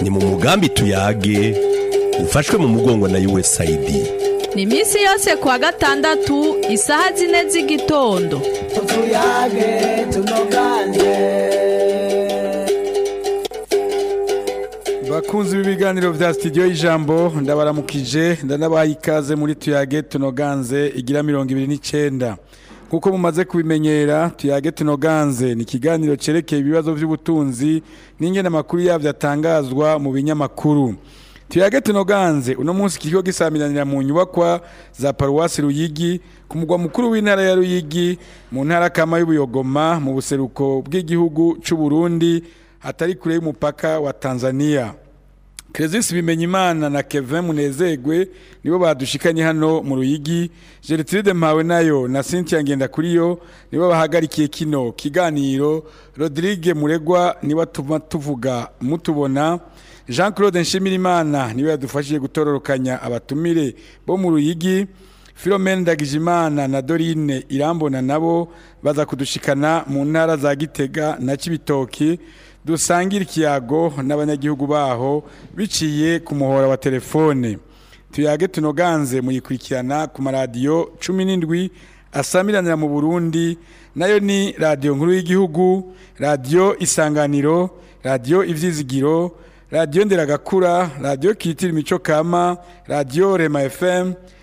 ni mu mugambi tuyage ufashwe mu mugongo na usaid ni iminsi yose kuwa gatandatu isaha zine z'igitondo tuyage tunoganze bakunzi b'ibiganiro bya studio y'ijambo ndabaramukije ndanabaye ikaze muri tuyage tunoganze igira mirongo ibiri n'icyenda kuko mumaze kubimenyera tuyage tunoganze ni ikiganiro cyerekeye ibibazo by'ubutunzi n'ingene amakuru yabyo atangazwa mu binyamakuru tuyage tunoganze uno munsi kigo gisamiranira mu nyubakwa za paruwasi ruyigi ku mugwa mukuru w'intara ya ruyigi mu ntara kama y'ubuyogoma mu buseruko bw'igihugu cy'u Burundi atari kure y'umupaka wa Tanzania Crezis Bimenyimana na Kevin Munezegwe nibo badushikanye hano mu Ruyigi Gertrude Mpawe nayo na Cynthia Ngenda yo nibo bahagarikiye kino kiganiro Rodrigue Muregwa niba tuma tuvuga mutubona Jean Claude Nshimirimana niwe yadufashije gutororokanya abatumire bo mu Ruyigi Philomene Dagijimana na Dorine Irambona nabo baza kudushikana mu ntara za Gitega na Cibitoki dusangire ikiyago n'abanyagihugu baho biciye ku muhora wa telefone tuyage tunoganze muyikurikirana ku maradiyo cumi n'indwi asamiranira mu burundi nayo ni radiyo nkuru y'igihugu radiyo isanganiro radiyo ibyizigiro radiyo nderagakura radiyo kitira imico kama radiyo rema fm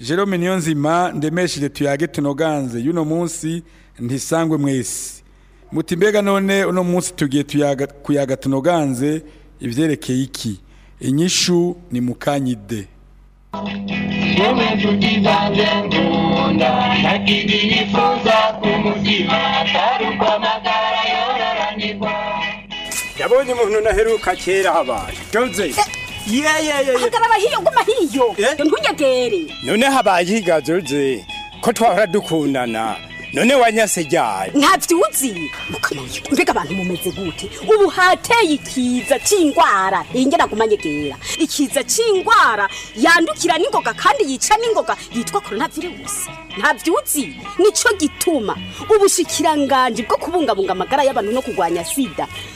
jerome niyo nzima ndemesheje tuyage tunoganze y'uno munsi ntisangwe mwese muti mbega none uno munsi tugiye kuyaga tunoganze ibyerekeye iki inyishu ni mukanyide yabonye umuntu naheruka kera habaye jonze eh, hagarara hiyo guma hiyo eh? ntunyegere none habaye higa jonze ko twahora dukundana none wanyase jyane ntabyutse oh, mbega abantu mumeze gute ubu hateye ikiza cy'indwara ingera kumanyegera ikiza cy'indwara yandukira n'ingoga kandi yica n'ingoga yitwa coronavirus ntabyutse nico gituma ubushikiranganje bwo kubungabunga amagara y'abantu no kurwanya sida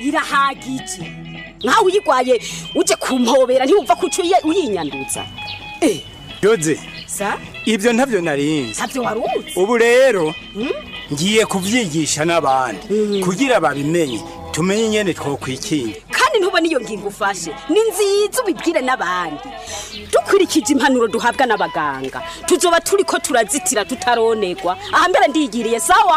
irahagije nkawe uyirwaye ujye kumpobera ntiwumva ko uyinyandutsa eee eh, yoze sa ibyo ntabyo narinzi ntabyo warunze ubu rero hmm? ngiye kubyigisha n'abandi hmm. kugira babimenye tumenye inyene twakwikinga kandi ntubona iyo ngingo ufashe ni nziza ubibwire n'abandi dukurikije impanuro duhabwa n'abaganga tuzoba turi ko turazitira tutaronerwa ahambere ndigiriye sawa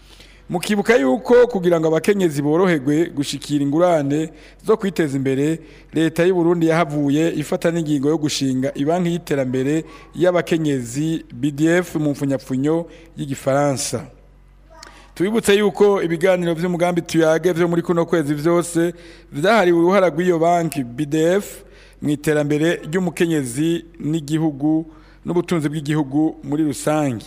mukibuka yuko kugira ngo abakenyezi boroherwe gushikira ingurane zo kwiteza imbere leta y'u Burundi yahavuye ifata n'ingingo yo gushinga ibanki y'iterambere y'abakenyezi BDF mu mfunyapfunyo y'igifaransa tubibutse yuko ibiganiro by'umugambi tuyage vyo muri kuno kwezi vyose vyahariwe uruhara rw'iyo banki BDF mu iterambere ry'umukenyezi n'igihugu n'ubutunzi bw'igihugu muri rusange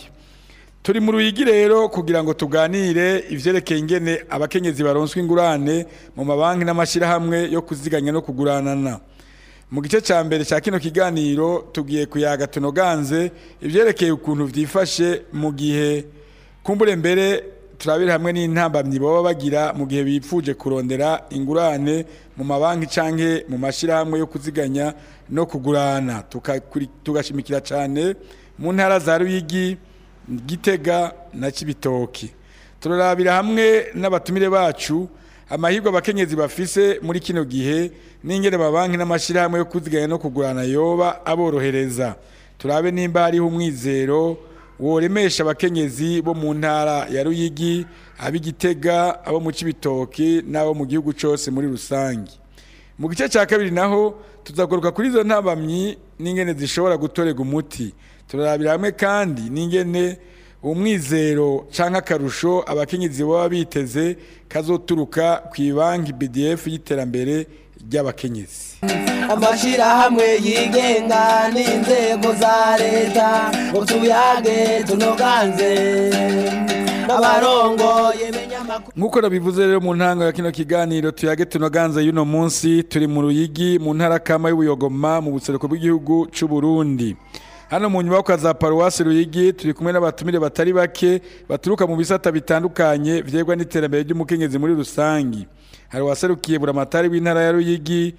turi mu ruyigi rero kugira ngo tuganire ivyerekeye ingene abakenyezi baronswa ingurane mu mabanki n'amashirahamwe yo kuziganya no kuguranana mu gice ca mbere ca kino kiganiro tugiye kuyaga tunoganze ivyerekeye ukuntu vyifashe mu gihe kumbure mbere turabire hamwe n'intambamyi baba bagira mu gihe bipfuje kurondera ingurane mu mabanki canke mu mashirahamwe yo kuziganya no kugurana tugashimikira cane mu ntara za ruyigi gitega na kibitoki turarabira hamwe n'abatumire bacu amahirwe abakenyezi bafise muri kino gihe n'ingene amabanki n'amashyirahamwe yo kuziganya no kugurana yoba aborohereza turabe nimba hariho umwizero woremesha abakenyezi bo mu ntara ya ruyigi ab'igitega abo mu kibitoki n'abo mu gihugu cyose muri rusange mu gice cya kabiri naho tuzagaruka kuri izo ntambamyi n'ingene zishobora gutorega umuti turarabira hamwe kandi n'ingene umwizero cyangwa karusho abakenyezi baba biteze kazoturuka ku ibanki bdf y'iterambere ry'abakenyezi amashyirahamwe yigenga n'inzego za leta ngo tuyage tunoganze nk'uko nabivuze rero mu ntango ya kino kiganiro tuyage tunoganze y'uno munsi turi mu ruyigi mu ntarakama y'ubuyogoma mu buseruko bw'igihugu cy'uburundi hano mu nyubako za paruwasi ruyigi turi kumwe n'abatumire batari bake baturuka mu bisata bitandukanye byegwa n'iterambere ry'umukenyezi muri rusange hari uwaserukiye buramatari w'intara ya ruyigi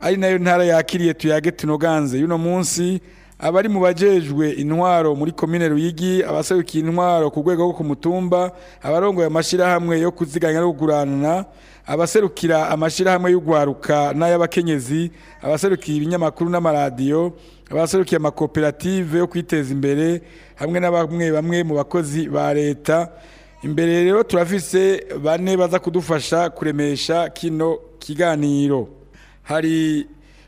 ari nayo ntara yakiriye tuyage tunoganze y'uno munsi abari mu bajejwe intwaro muri komine ruyigi abaserukiye intwaro ku rwego rwo ku mutumba abarongoye amashyirahamwe yo kuziganya no kugurana abaserukira amashyirahamwe y'ugwaruka n'ay'abakenyezi abaserukiye ibinyamakuru n'amaradiyo abaserukiye amakoperative yo kwiteza imbere hamwe na bamwe bamwe mu bakozi ba leta imbere rero turafise bane baza kudufasha kuremesha kino kiganiro hari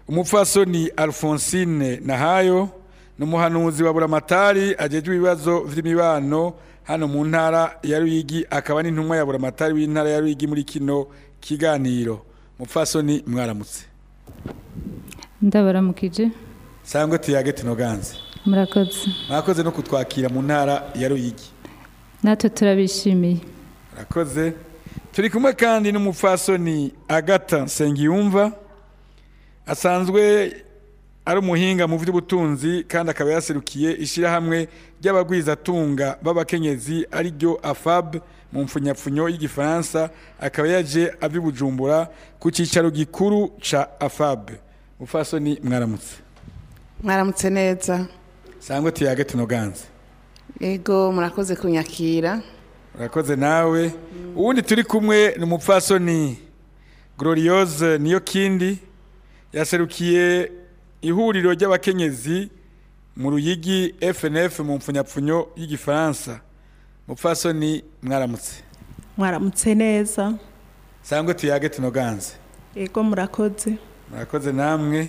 umupfasoni alphonsine nahayo ni umuhanuzi wa buramatari agejwe ibibazo by'imibano hano mu ntara ya ruyigi akaba n'intumwa ya buramatari w'intara ya ruyigi muri kino kiganiro mupfasoni mwaramutse ndabaramukije sangwe tuyagete noganze murakoze murakoze no kutwakira mu ntara ya ruyigi natwe turabishimiye murakoze turi kumwe kandi n'umupfasoni agata nsengiyumva asanzwe ari umuhinga mu by'ubutunzi kandi akaba yaserukiye ishyirahamwe ry'abagwizatunga b'abakenyezi ariryo afab mu mfunyapfunyo y'igifaransa akaba yaje aby'ubujumbura ku cyicaro gikuru cya afab mupfasoni mwaramutse mwaramutse neza sangwa tuyage tunoganze yego murakoze kunyakira murakoze nawe ubundi turi kumwe ni umupfasoni gororiyoze niyo kindi yaserukiye ihuriro ry'abakenyezi mu ruyigi fnf mu mfunyapfunyo y'igifaransa mupfasoni mwaramutse mwaramutse neza sangwa tuyage tunoganze yego murakoze murakoze namwe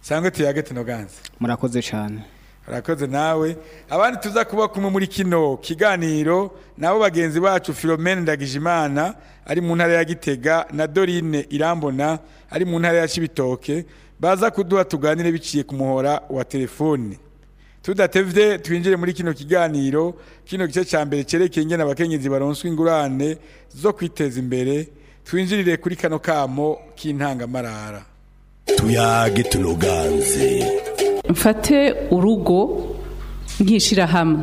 sangwe tuyage tunoganze murakoze cyane arakoze nawe abandi tuza kuba kumwe muri kino kiganiro nabo bagenzi bacu Philomene Ndagijimana ari mu ntara ya Gitega na Dorine Irambona ari mu ntara ya Cibitoke baza kuduha tuganire biciye ku muhora wa telefone tudatevye twinjire muri kino kiganiro kino gice ca mbere cerekeye ingene abakenyezi baronswa ingurane zo kwiteza imbere twinjirire kuri kano kamo k'intangamarara tuyage tunoganze mfate urugo nk'ishyirahamwe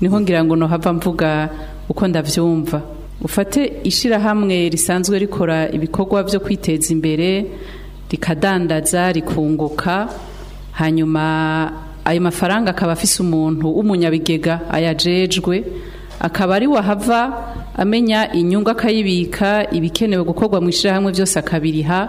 niho ngira ngo hava mvuga uko ndabyumva ufate ishyirahamwe risanzwe rikora ibikorwa byo kwiteza imbere rikadandaza rikunguka hanyuma ayo mafaranga akaba afise umuntu w'umunyabigega ayajejwe akaba ari wahava amenya inyungu akayibika ibikenewe gukorwa mu ishyirahamwe byose akabiriha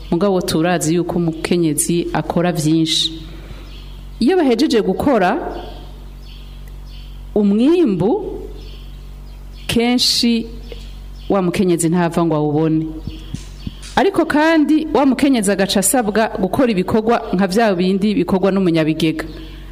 mugabo turazi yuko umukenyezi akora byinshi iyo bahejeje gukora umwimbu kenshi wa mukenyezi ntava ngo awubone ariko kandi wa mukenyezi agaca asabwa gukora ibikorwa nka bya bindi bikorwa n'umunyabigega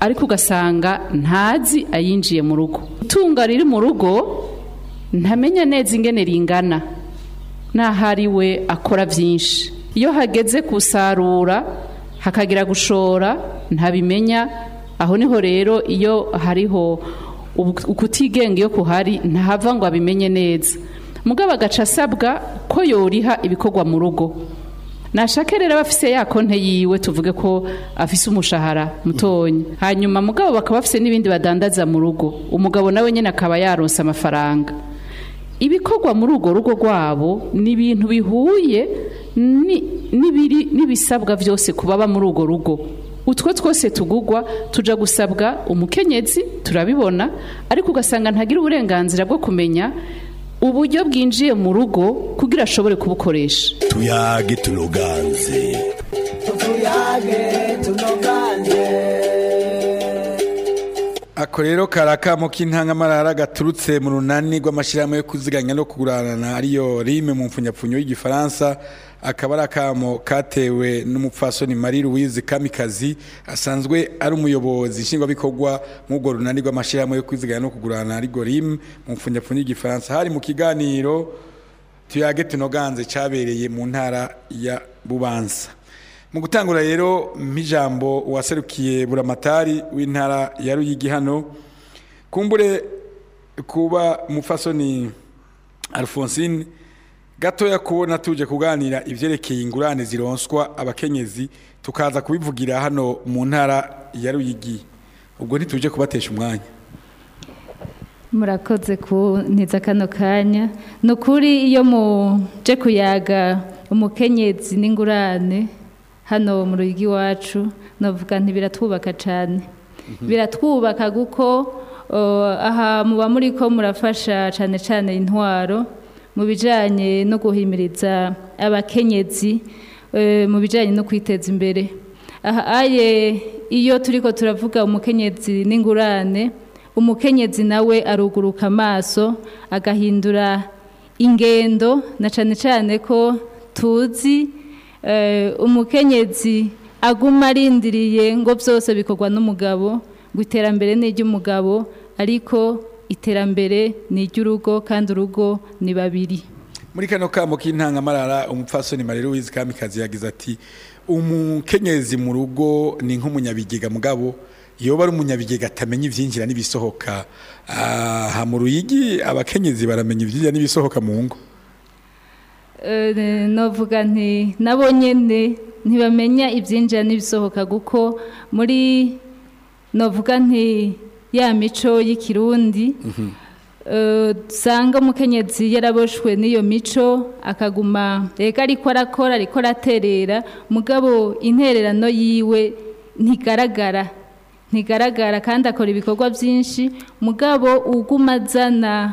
ariko ugasanga ntazi ayinjiye mu rugo itunga riri mu rugo ntamenya neza ingene ringana n'ahari we akora byinshi iyo hageze gusarura hakagira gushora ntabimenya aho niho rero iyo hariho ukutigenga iyo kuhari ntahava ngo abimenye neza mugabo agaca asabwa ko yoriha ibikorwa mu rugo nashake rero aba afise ya konte yiwe tuvuge ko afise umushahara mutonya hanyuma mugabo bakaba bafise n'ibindi badandaza mu rugo umugabo nawe nyine akaba yaronsa amafaranga ibikorwa muri urwo rugo rwabo ni ibintu bihuye n'ibisabwa byose ku baba muri urwo rugo utwo twose tugugwa tujya gusabwa umukenyezi turabibona ariko ugasanga ntagira uburenganzira bwo kumenya uburyo bwinjiye mu rugo kugira ashobore kubukoresha tuyage tunoganze tuyage tunoganze ako rero karakamo k'intangamarara gaturutse mu runani rw'amashyirahamwe yo kuziganya no kugurana ariyo rime mu mpfunyapfunyo y'igifaransa akaba ari akamo katewe n'umupfasoni marie louise kamikazi asanzwe ari umuyobozi nshingwabikorwa nk'urwo runani rw'amashyirahamwe yo kwizigama no kugurana rigorime mu mfunyapfunyi y'igifaransa hari mu kiganiro tuyage tunoganze cyabereye mu ntara ya bubanza mu gutangura rero nk'ijambo waserukiye buramatari w'intara ya ruyigi hano kumbure kuba umupfasoni alphonsine gatoya kubona tuje kuganira ibyerekeye ingurane zironswa abakenyezi tukaza kubivugira hano mu ntara ya Ruyigi ubwo ntituje kubatesha umwanya murakoze ku neza kano kanya ni ukuri iyo muje kuyaga umukenyezi n'ingurane hano mu ruyigi iwacu nti ntibiratwubaka cyane mhm. biratwubaka kuko oh, aha muba muri ko murafasha cyane cyane intwaro mu bijyanye no guhimiriza abakenyezi eh, mu bijyanye no kwiteza imbere aha aye iyo turi ko turavuga umukenyezi n'ingurane umukenyezi nawe aruguruka amaso agahindura ingendo na cyane cyane ko tuzi eh, umukenyezi aguma arindiriye ngo byose bikorwa n'umugabo ngo iterambere ni iry'umugabo ariko iterambere ni iry'urugo kandi urugo ni babiri muri kano kamo k'intangamarara umupfasoni marira wizi kamikazi yagize ati umukenyezi mu rugo ni nk'umunyabigega mugabo iyo bari umunyabigega atamenya ibyinjira n'ibisohoka aha mu ruyigi abakenyezi baramenya ibyinjira n'ibisohoka mu ngo eh, novuga nti nabo nyine ntibamenya ibyinjira n'ibisohoka kuko muri navuga nti ya mico y'ikirundi mhm. eh, usanga umukenyezi yaraboshwe n'iyo mico akaguma reka ariko arakora ariko araterera mugabo intererano yiwe ntigaragara ntigaragara kandi akora ibikorwa byinshi mugabo uguma azana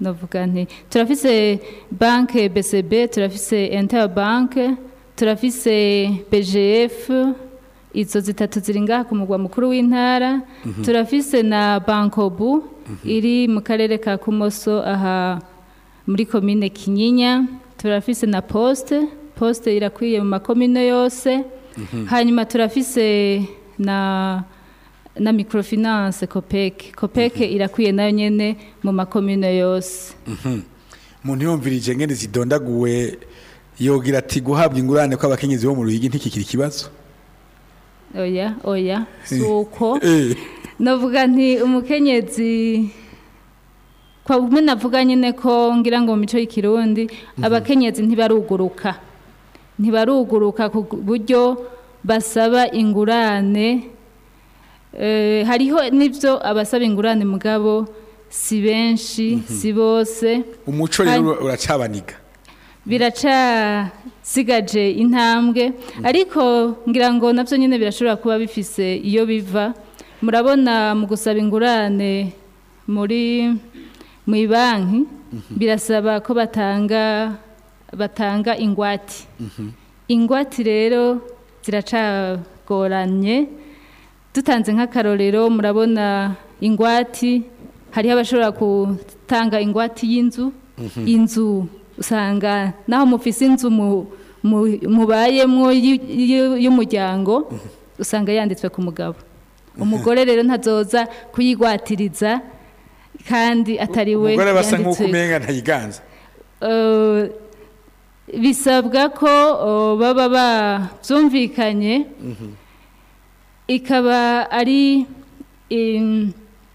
navuga nti turafise banki bcb turafise interbanki turafise pgf izo zitatu ziringa ku mugwa mukuru w'intara mhm. turafise na bankobu mhm. iri mu karere ka kumoso aha muri komine kinyinya turafise na posite posite irakwiye mu makomine yose mhm. hanyuma turafise na na microfinance copec copec irakwiye nayo nyene mu makomune yose umuntu yumvirije ngene zidondaguwe yogira ati guhabwa ingurane kw'abakenyezi bo mu ruhigi ntikikiri ikibazo oya oya eh. si uko eh. navuga nti umukenyezi kwa bumwe navuga nyine ko ngira ngo mu mico y'ikirundi mhm. abakenyezi ntibaruguruka ntibaruguruka ku buryo basaba ingurane eh, hariho n'ibyo abasaba ingurane mugabo si benshi mhm. si bose umuco rero uracyabaniga biracasigaje intambwe ariko ngira ngo nabyo nyine birashobora kuba bifise iyo biva murabona mu gusaba ingurane muri mu banki mhm. birasaba ko batanga batanga ingwati. Mhm. Ingwati rero ziracagoranye dutanze nk'akarorero murabona ingwati, hariho abashobora gutanga ingwati y'inzu mhm. inzu usanga naho mufise inzu mubayemo y'umuryango usanga yanditswe ku mugabo umugore rero ntazoza kuyigwatiriza kandi atari we umugore basa nk'uko umenga ntayiganza bisabwa ko baba babyumvikanye ikaba ari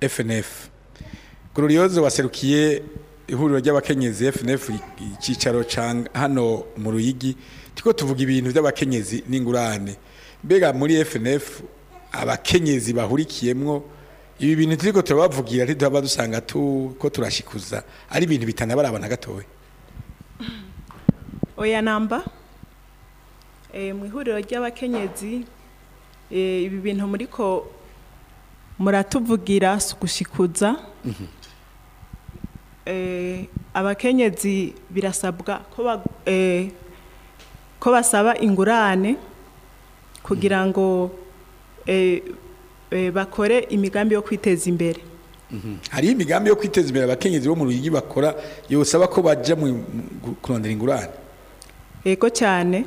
FNF gororiyoze waserukiye ihuriro ry'abakenyezi FNF icyicaro hano mu ruyigi tiko tuvuga ibintu by'abakenyezi n'ingurane mbega muri FNF abakenyezi bahurikiyemo ibi bintu turiko turabavugira ntituhava dusanga ko turashikuza ari ibintu bitana bitanabarabana gatoya oya namba e, mu ihuriro ry'abakenyezi e, ibi bintu muri muriko muratuvugira gushikuza mhm. e, abakenyezi birasabwa ko ko basaba ingurane kugira ngo eh, eh, bakore imigambi yo kwiteza imbere mm-hmm. hariho imigambi yo kwiteza imbere abakenyezi bo mu rugi bakora yosaba ko bajya kurondera ingurane yego cyane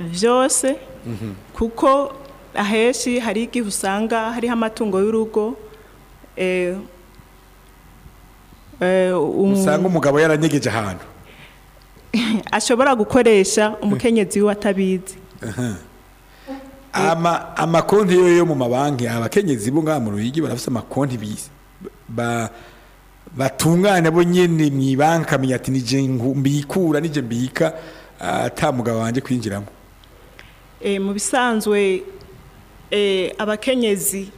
byose mhm. kuko ahenshi hari igihe usanga hariho amatungo y'urugo eh, eh, um usanga umugabo yaranyegeje ahantu ashobora gukoresha umukenyezi watabizi amakonti yo yo mu mabanki abakenyezi bo ngaha mu ruyigi barafite amakonti batunganya bo nyine mu ibanki amenya ati nije mbikura nije mbika atamugabo wanjye kwinjiramo e, mu bisanzwe e, abakenyezi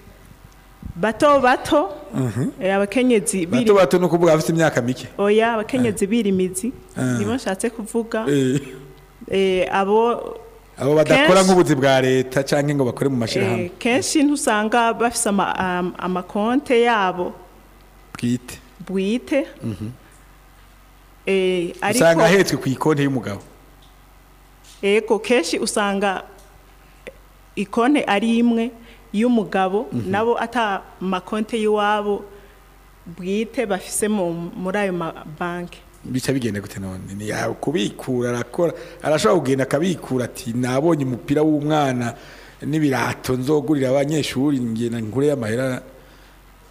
bato bato mhm. e, abakenyezi bato bato ni ukuvuga bafite imyaka mike oya abakenyezi eh. birimizi eh. nibo nshatse kuvuga eh. abo abo badakora nk'ubuzi bwa leta cyangwa ngo bakore mu eh, mashyirahamwe kenshi ntusanga bafite amakonte yabo bwite bwite mhm. eh, usanga ahetswe ku ikonti y'umugabo yego kenshi usanga ikonte ari imwe y'umugabo mhm. nabo atamakonte y'iwabo bwite bafise muri ayo mabanki bica bigenda gute none yakubikura arakora arashobora kugenda akabikura ati nabonye umupira w'umwana n'ibirato nzogurira abanyeshuri ngenda nkure y'amahera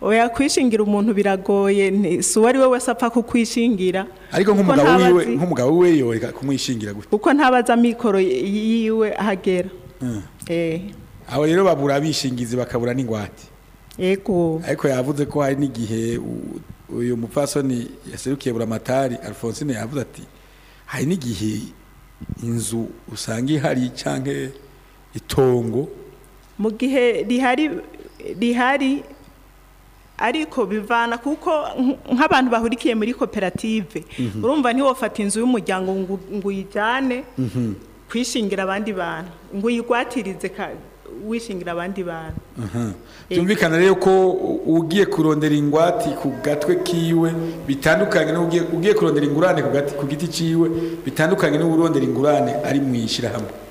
oya kwishingira umuntu biragoye si uwo ari we wese apfa kukwishingira ariko nk'umugabo wiwe yoreka kumwishingira gute kuko ntabaza amikoro yiwe ahagera eh. aho rero babura abishingizi bakabura n'ingwate ariko yavuze ko hari n'igihe uyu mupfasoni yaserukiye buramatari alphonsine yavuze ati hari n'igihe inzu usanga ihari cyangwa itongo mu gihe rihari rihari ariko bivana kuko nk'abantu bahurikiye muri koperative mhm. urumva ntiwofata inzu y'umuryango ngo uyijyane mhm. kwishingira abandi bantu ngo uyigwatirize wishingira abandi bantu eh. byumvikana rero ko ugiye kurondera ingwati ku gatwe kiwe bitandukanye ugiye kurondera ingurane ku giti kiwe bitandukanye n'uburondera ingurane ari mu ishyirahamwe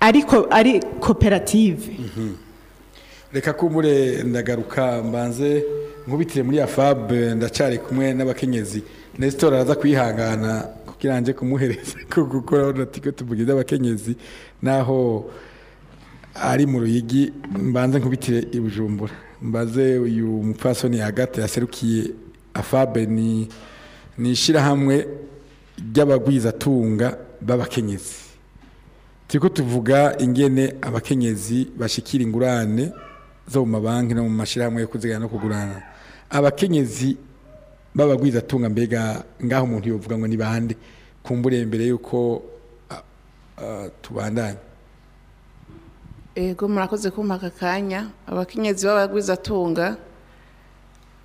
ariko ari koperative reka kumbure ndagaruka mbanze nkubitire muri ya fabe ndacari kumwe n'abakenyezi nesitora araza kwihangana kugira ngo kumuhereza ko gukora natiko tumugize abakenyezi naho ari mu ruyigi mbanze nkubitire i mbaze uyu mupfasoni hagati yaserukiye afabe ni ishyirahamwe ry'abagwizatunga b'abakenyezi turi tuvuga ingene abakenyezi bashyikira ingurane zo mu mabanki no mu mashyirahamwe yo kuzigana no kugurana abakenyezi b'abagwizatunga mbega ngaho umuntu yavuga ngo ni bande kumbure mbere y'uko tubandanye yego murakoze kumpa aka kanya abakenyezi b'abagwizatunga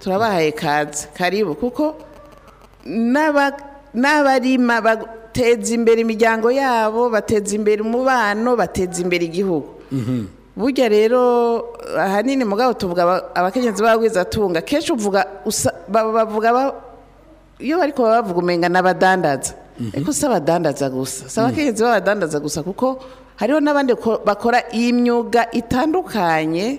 turabahaye kaze karibu kuko n'abarima bateza imbere imiryango yabo bateza imbere umubano bateza imbere igihugu mhm. burya rero ahanini mugabo tuvuga abakenyezi b'abagwizatunga kenshi bavuga iyo bari kuba bavuga umenya n'abadandaza ariko mhm. si abadandaza gusa si abakenyezi b'abadandaza gusa kuko hariho n'abandi bakora iyi myuga itandukanye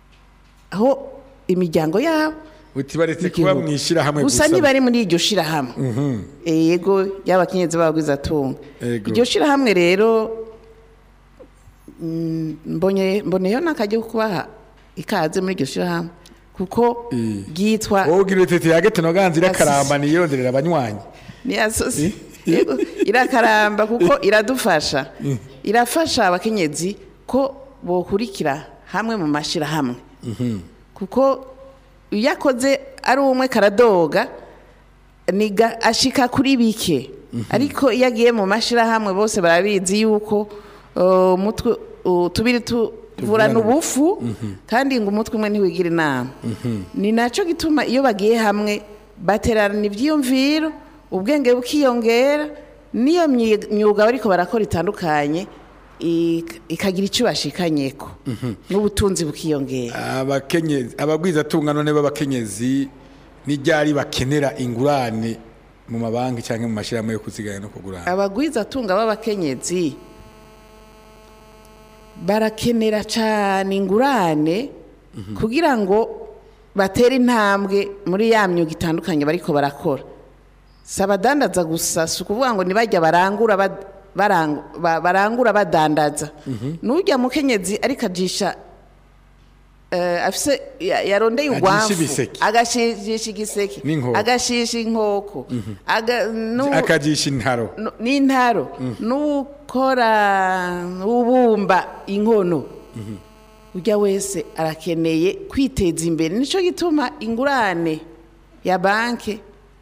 aho imiryango yabo baretse kuba mu ishyirahamwe gusa niba ari muri iryo shyirahamwe mhm. yego yaba abakenyezi atunga iryo shyirahamwe rero mm, mboneyeho n'akajya kubaha ikaze muri iryo shyirahamwe kuko eh. ryitwa wowe ubwira utete ya gatanu irakaramba niyongerera abanywanyi eh? Eh? irakaramba kuko iradufasha irafasha abakenyezi ko bukurikira hamwe mu mashyirahamwe mhm. kuko iyo akoze ari umwe karadoga ashika kuri bike mhm. ariko iyo agiye mu mashyirahamwe bose barabizi yuko tubiri tuvurana ubufu mhm. kandi ngo umutwe umwe ntiwigire inama mhm. ni nacyo gituma iyo bagiye hamwe baterana ibyiyumviro ubwenge bukiyongera n'iyo myuga bariko barakora itandukanye ikagira icyo bashikanye ko mhm. n'ubutunzi bukiyongera abagwizatunga none b'abakenyezi n'ibyari bakenera ingurane mu mabanki cyangwa mu mashyirahamwe yo kuziganya no kugurana abagwizatunga b'abakenyezi barakenera cyane ingurane mhm. kugira ngo batere intambwe muri ya myuga itandukanye bariko barakora si abadandaza gusa si ukuvuga ngo ntibajya barangura barangura badandaza mhm. n'ujya mukenyezi ariko ajisha eh, afise yarondeye urwavu agashishisha igiseke agashisha inkoko mhm. akajisha intaro n'intaro mhm. n'ukora ubumba inkono ujya wese arakeneye kwiteza imbere nicyo gituma ingurane ya banki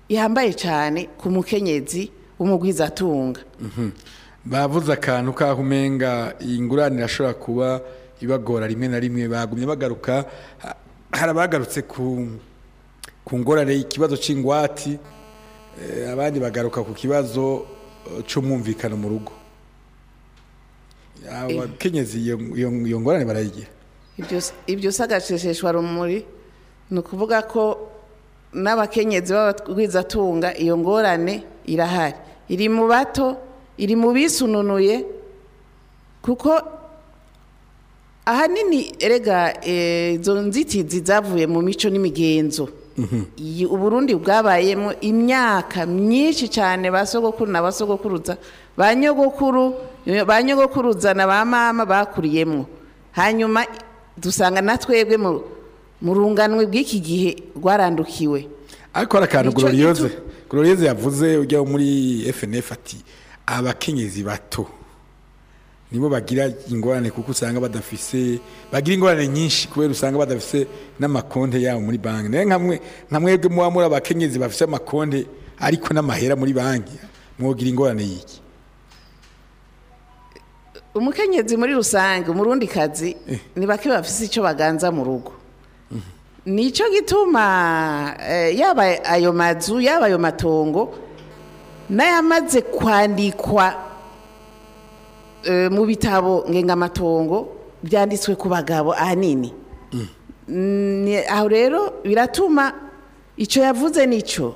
ihambaye cyane ku mukenyezi w'umugwizatunga bavuze akantu kaho umenga iyi irashobora kuba ibagora rimwe na rimwe bagumye bagaruka hari abagarutse ku ngorane ikibazo cy’ingwati eh, abandi bagaruka ku kibazo cy'umwumvikano mu rugo abakenyezi eh. iyo ngorane barayigira ibyo usagacishishwa rumuri ni ukuvuga ko n'abakenyezi b'abatwizatunga iyo ngorane irahari iri mu bato iri mu bisununuye kuko ahanini erega e, izo nzitizi zavuye mu mico n'imigenzo mhm. uburundi bwabayemo imyaka myinshi cyane ba sogokuru na ba sogokuruza ba nyogokuruza na ba mama bakuriyemo hanyuma dusanga na twebwe mu runganwe bw'iki gihe rwarandukiwe ariko hari akantu gororiyoze yavuze ujya muri fnf ati abakenyezi bato nibo bagira ingorane kuko usanga badafise bagira ingorane nyinshi kubera usanga badafise n'amakonte yabo muri banki nayo nka mwebwe muba muri abakenyezi bafise amakonte ariko n'amahera muri banki mwogira ingorane y'iki umukenyezi muri rusange umurundi kazi eh. ni bake bafise icyo baganza mu rugo mhm. nicyo gituma eh, yaba ayo mazu yaba ayo matongo n'ayamaze kwandikwa eh, mu bitabo ngengamatongo byanditswe ku bagabo ahanini mm. Mm, aho rero biratuma icyo yavuze nicyo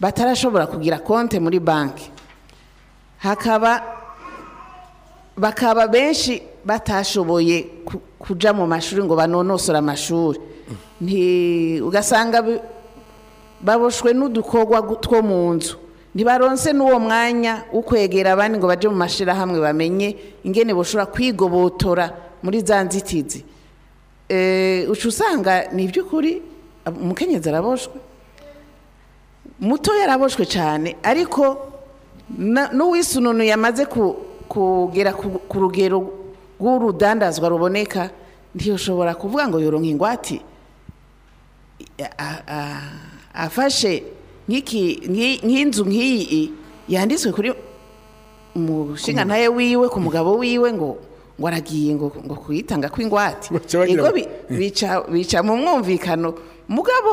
batarashobora kugira konti muri banki hakaba bakaba benshi batashoboye kujya mu mashuri ngo banonosore amashuri mm. ugasanga baboshwe n'udukorwa two mu nzu ntibaronse n'uwo mwanya wo kwegera abandi ngo bajye mu mashyirahamwe bamenye ingene bashobora kwigobotora muri za nzitizi eh, uca usanga ni iby'ukuri umukenyezi araboshwe muto yaraboshwe cyane ariko n'uwisununu yamaze kugera ku rugero rw'urudandazwa ruboneka ntiyoshobora kuvuga ngo yoronka ingwate afashe nk'inzu nk'iyi yanditswe kuri mushinga ntayo wiwe ku mugabo wiwe ngo ngo aragiye ngo ngo kuyitanga kw'ingwate yego bica mu mwumvikano mugabo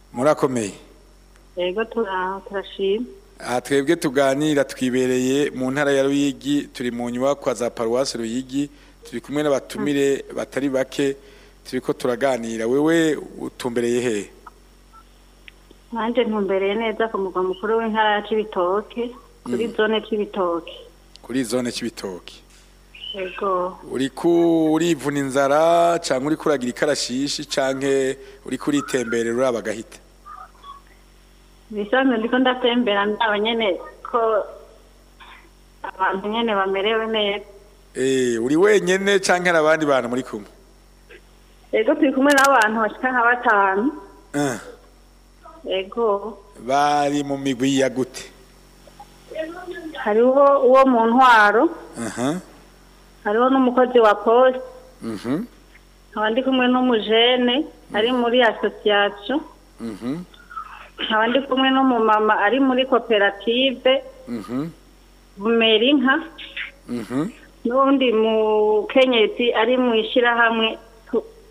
Murakomeye aha twebwe tuganira twibereye mu ntara ya Ruyigi turi mu nyubakwa za Paruwasi Ruyigi turi kumwe n'abatumire batari bake turiko turaganira wewe utumbereye hehe nanjye ntumbereye neza ku mugwa mukuru w'intara ya cibitoke kuri mm. zone cibitoke kuri zone cibitoke yego uriko urivuna inzara cyangwa uriko uragira ikarashishi cyangwa uri uritemberera uraba agahita bisanzwe ndiko ndatembera ndaba nyene ko abantu nyene bamerewe neza eh, uri wenyene cyangwa abandi bantu muri kumwe ego turi kumwe n'abantu bashyika nka batanu eh. ego bari mu migwi ya gute hariho uwo mu ntwaro uh-huh. hariho n'umukozi wa posite mm-hmm. nkaba ndi kumwe n'umujene ari mm-hmm. muri asosiyasiyo mm-hmm. nkaba ndi kumwe n'umumama ari muri koperative bumera inka n'undi mukenyezi ari mu ishyirahamwe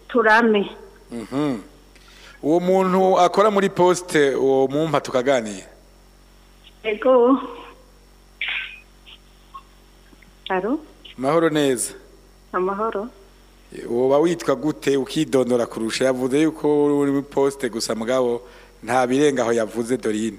turame mhm. uwo muntu akora muri poste uwo mumpa tukaganiye ego amahoro neza amahoro uba witwa gute ukidondora kurusha yavuze yuko uri muri gusa mugabo nta birengaho aho yavuze dorine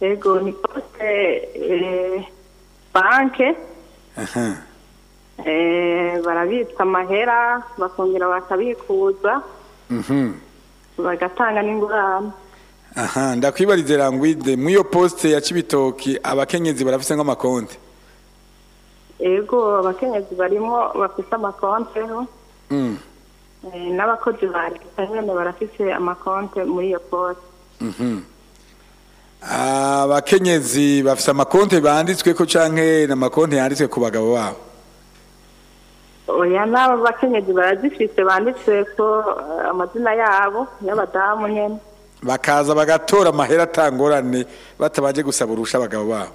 yego ni posite banke barabitsa amahera bakongera bakabikuza bagatanga n'ingurane aha ndakwibarize rangwide muri iyo posite ya kibitoki abakenyezi barafise nk'amakonti yego abakenyezi barimo bafite amakonti n'abakozi ba leta nyine barafite amakonti muri iyo posite abakenyezi bafite amakonti banditswe ko cyangwa ni amakonti yanditswe ku bagabo babo oya n'aba bakenyezi barazifite banditse ko eh, amazina yabo y'abadamu nyine bakaza bagatora amahera atangorane batabanje gusaba urusha abagabo babo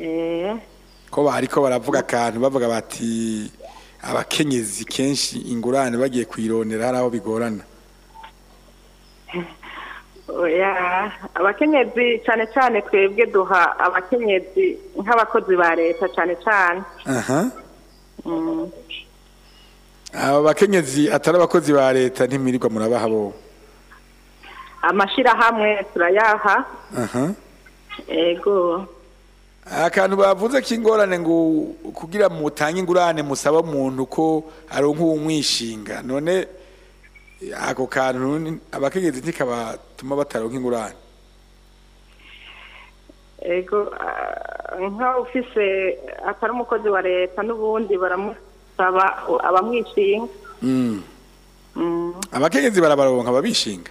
eh. ko ariko baravuga akantu bavuga bati abakenyezi kenshi ingurane bagiye kuyirondera hari aho bigorana abakenyezi cyane cyane twebwe duha abakenyezi nk'abakozi ba leta cyane cyane aba hmm. bakenyezi atari abakozi ba leta ntimirirwa murabaha bo amashyirahamwe turayaha ego akantu bavuze k'ingorane ngo kugira mutange ingurane musaba umuntu ko ari nk'umwishinga none ako kantu abakenyezi ntikabatuma bataronka ingurane ego ah, nka ufise atari umukozi wa leta n'ubundi baramusaba abamwishinga mm. Mm. abakenyezi barabaronka babishinga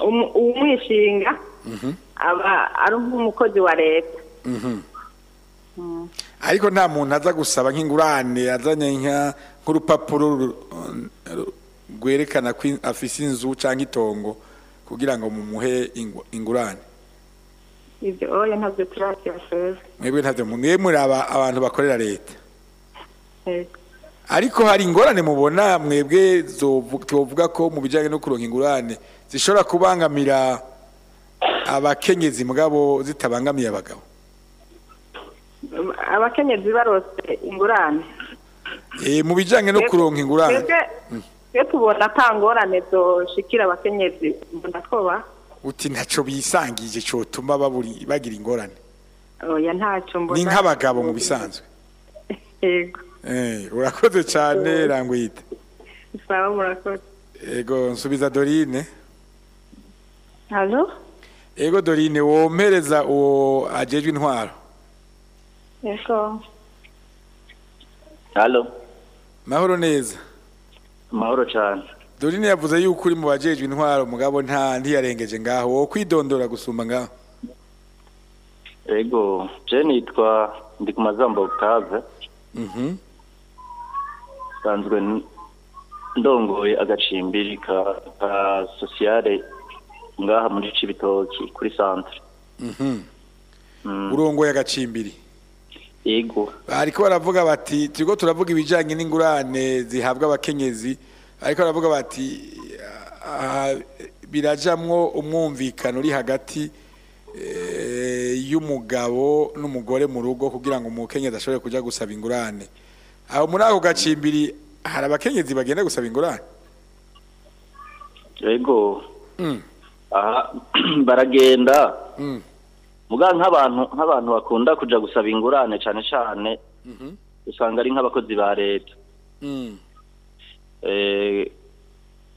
um-, umwishinga mhm. aba ari nk'umukozi wa leta mhm. hmm. ariko nta muntu aza gusaba nk'ingurane azanye nk'urupapuro rwerekana ko afise inzu cyangwa itongo kugira ngo mumuhe ingurane ibyo oya ntabyo turakira mwebwe ntabyo mwebwe muri abantu bakorera leta eh. ariko hari ingorane mubona mwebwe tuvuga ko mu bijyanye no kuronka ingurane zishobora kubangamira abakenyezi mugabo zitabangamiye abagabo abakenyezi barose ingurane e, mu bijyanye no kuronka ingurane twe mm. tubona ngorane dushikira abakenyezi mbona uti ntacyo bisangije cyotuma bagira ingorane ni nk'abagabo mu bisanzwe e, urakoze cyane rangwita ego nsubiza dorine ego dorine womereza uwo agejwe intwaro yego halo mahoro neza mahoro cyane dorine yavuze yuko uri mu bajejwe intwaro mugabo nta ntiyarengeje ngaho wo kwidondora gusumba ngaho yego je nitwa ndi ku mazamba octave mhm ndongoye agacimbiri ka ka sociale ngaha muri cibitoki kuri centre mhm mm. urongoye agacimbiri yego ariko baravuga bati turiho turavuga ibijyanye n'ingurane zihabwa abakenyezi ariko baravuga bati ah, birajamwo umwumvikano uri hagati eh, y'umugabo n'umugore mu rugo kugira ngo umukenyezi ashobore kujya gusaba ingurane aho muri ako gacimbiri hari abakenyezi bagenda gusaba ingurane yego mm. aha baragenda mm. muga nk'abantu nk'abantu bakunda kujya gusaba ingurane cyane cyane mhm. usanga ari nk'abakozi ba leta mm. eh,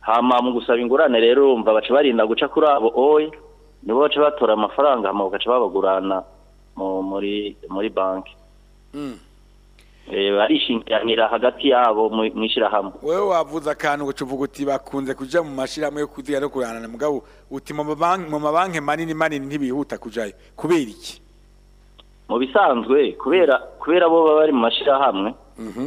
hama mu gusaba ingurane rero umva baca barinda guca kuri abo oye nibo baca batora amafaranga hama bagaca babagurana muri muri banki mm. eh, barishinganira hagati yabo mu ishyirahamwe wowe wavuze akantu uvuga uti bakunze kujya mu mashyirahamwe yo kuziga no kurana na mugabo uti mu mabanki manini manini ntibihuta kujyayo kubera iki mu bisanzwe kubera kubera bo baba bari mu mashyirahamwe mhm.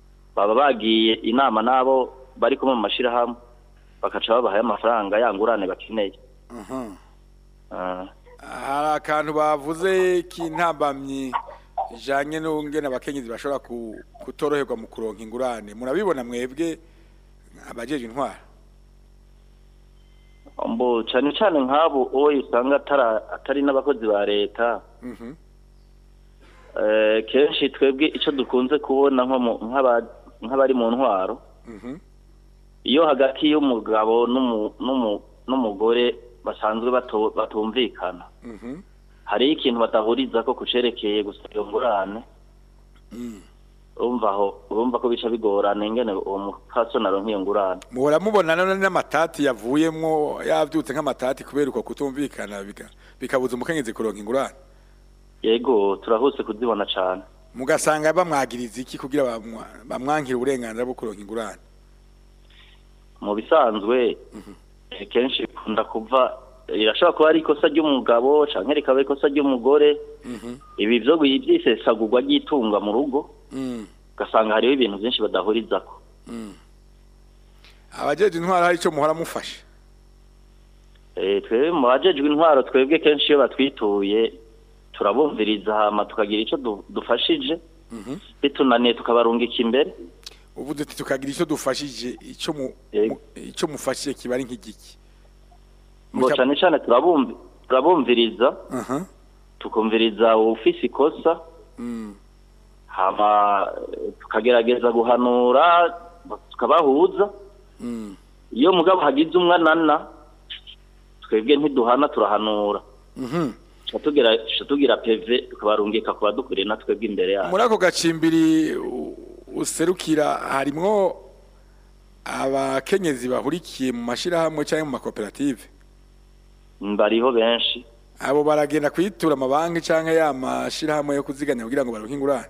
baba bagiye inama n'abo bari kumwe mu mashyirahamwe bakaca babahaye amafaranga yangurane bakeneye hari akantu bavuze k'intambamyi ijyanye n'ubungene abakenyezi bashobora kutoroherwa mu kuronka ingurane murabibona mwebwe abajeje intwara mbo cyane cyane nk'abo uwo usanga atari n'abakozi ba leta mhm. eh, kenshi twebwe icyo dukunze kubona nk'abari mu ntwaro mhm. iyo hagati y'umugabo n'umugore basanzwe batumvikana mhm. hariho ikintu batahuriza ko ku gusa iyo ngurane mm. urumva ko bica bigorana ingene uwo mupasoni aronk'iyo ngurane muhora mubona none n'amatati yavuyemwo yabyutse nk'amatati kubera uko kutumvikana bikabuza umukenyezi kuronka ingurane yego turahuse kuzibona cyane mugasanga bamwagiriza iki kugira bamwankire uburenganzira bwo kuronka ingurane mu bisanzwe mhm. eh, kenshi bikunda kuva Eh, irashobora kuba ari ikosa ry'umugabo cyangwa rikaba ari ikosa ry'umugore mhm. ibi byo byisesagurwa ry'itunga mu rugo mm. ugasanga hariho ibintu byinshi badahuriza ko mm. abajeje intwaro hari icyo muhora mufashe eh, twebwe mu bajejwe intwaro twebwe kenshi iyo batwituye turabumviriza hama tukagira icyo dufashije mhm. bitunaniye tukabarungika imbere ubu tukagira icyo dufashije icyo eh. mufashije kiba ari nk'igiki ngo cyane cyane turabumviriza tukumviriza ufise ikosa mm. tukagerageza guhanura tukabahuza mm. iyo mugabo hagize umwanana twebwe ntiduhana turahanura mhm. tugira peve tukabarungika ku badukoreye na twebwe imbere yacu muri ako gacimbiri userukira harimwo abakenyezi bahurikiye mu mashyirahamwe cyangwa mu makoperative bariho benshi abo baragenda kwitura amabanki cyangwa ya mashyirahamwe yo kuziganira kugira ngo baronke ingurane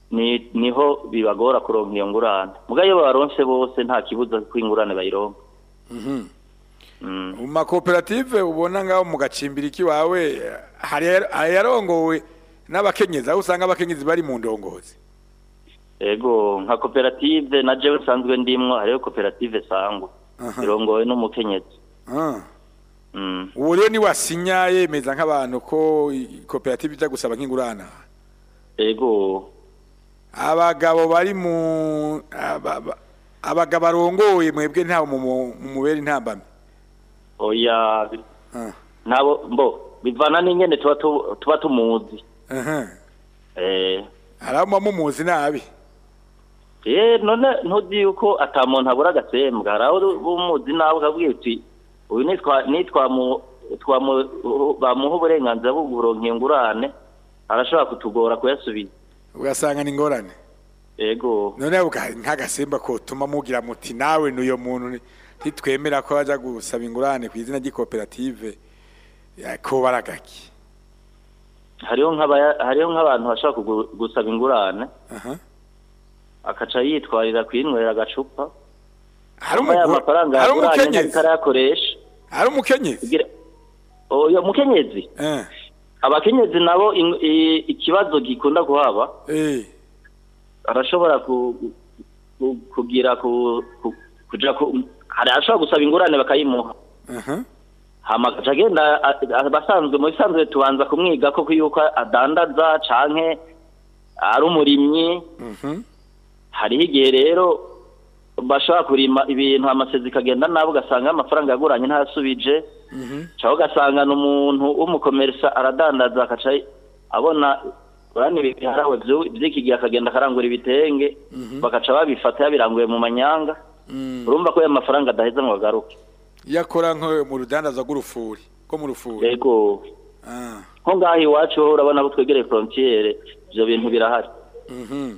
niho bibagora kuronka iyo ngurane mugabo iyo bose nta kibuza ko ingurane bayironka mhm. mm. mu makoperative ubona ngaho mu gacimbiriki wawe yarongowe n'abakenyezi aho usanga abakenyezi bari mu ndongozi yego nka koperative na jewe usanzwe ndimwo hariho koperative sangwa irongowe n'umukenyezi ah. Mm. uwo rero ni wasinya yemeza nk'abantu ko koperative ijya gusaba nk'ingurana yego abagabo bari mu abagabo arongoye mwebwe ntawe mubere intambame oya nabo mbo bivana n'ingene tuba tumuzi eh. araba mumuzi nabi eh, none ntuzi yuko atamuntu abura agasembwa hari aho umuzi nawe ukabwira uti uyu bamuha uburenganzira bwo guronka ingurane arashobora kutugora kuyasubiza ugasanga ni ingorane yego noneho nk'agasimba ko tuma mugira muti nawe n'uyo muntu ntitwemera ko ajya gusaba ingurane ku izina ry'ikoperative ko baragaki hariho nk'abantu bashaka gusaba ingurane akaca yitwarira kwinywera agacupa hari umukenyezi hari umukenyezi uyu mukenyezi eh. abakenyezi nabo ikibazo gikunda kuhaba eh. arashobora kugira kugira hari ashobora gusaba ingurane bakayimuha hamaga agenda basanzwe mu bisanzwe tubanza kumwiga koko yuko adandaza canke ari umurimyi mhm. hariho igihe rero bashaka kurima ibintu amasezi kagenda nabi ugasanga amafaranga yaguranye ntasubije mhm. cyangwa ugasanga n’umuntu umuntu w'umukomerisa aradandaza agaca abona urabona ibiharahwe by'iki gihe akagenda akarangura ibitenge mhm. bagaca babifata yabiranguye mu manyanga mm. urumva ko aya mafaranga adaheza ngo agaruke iyo akora nko mu rudandaza rw'urufuri rwo mu rufuri yego nko ah. ngaho iwacu urabona ko twegereye forontiyere ibyo bintu birahari mhm.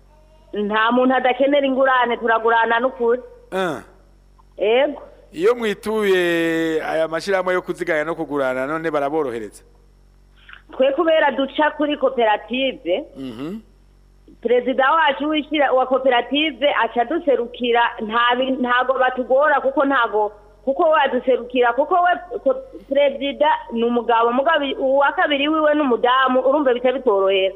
nta muntu adakenera ingurane turagurana n'ukuri ah. ego iyo mwituye aya mashyirahamwe yo kuziganya no kugurana none baraborohereza twe kubera duca kuri koperative mhm. perezida wacu wa koperative aca duserukira ntago batugora kuko ntago kuko waduserukira kuko we perezida ni umugabo uwa kabiri wiwe n'umudamu urumva bita bitorohera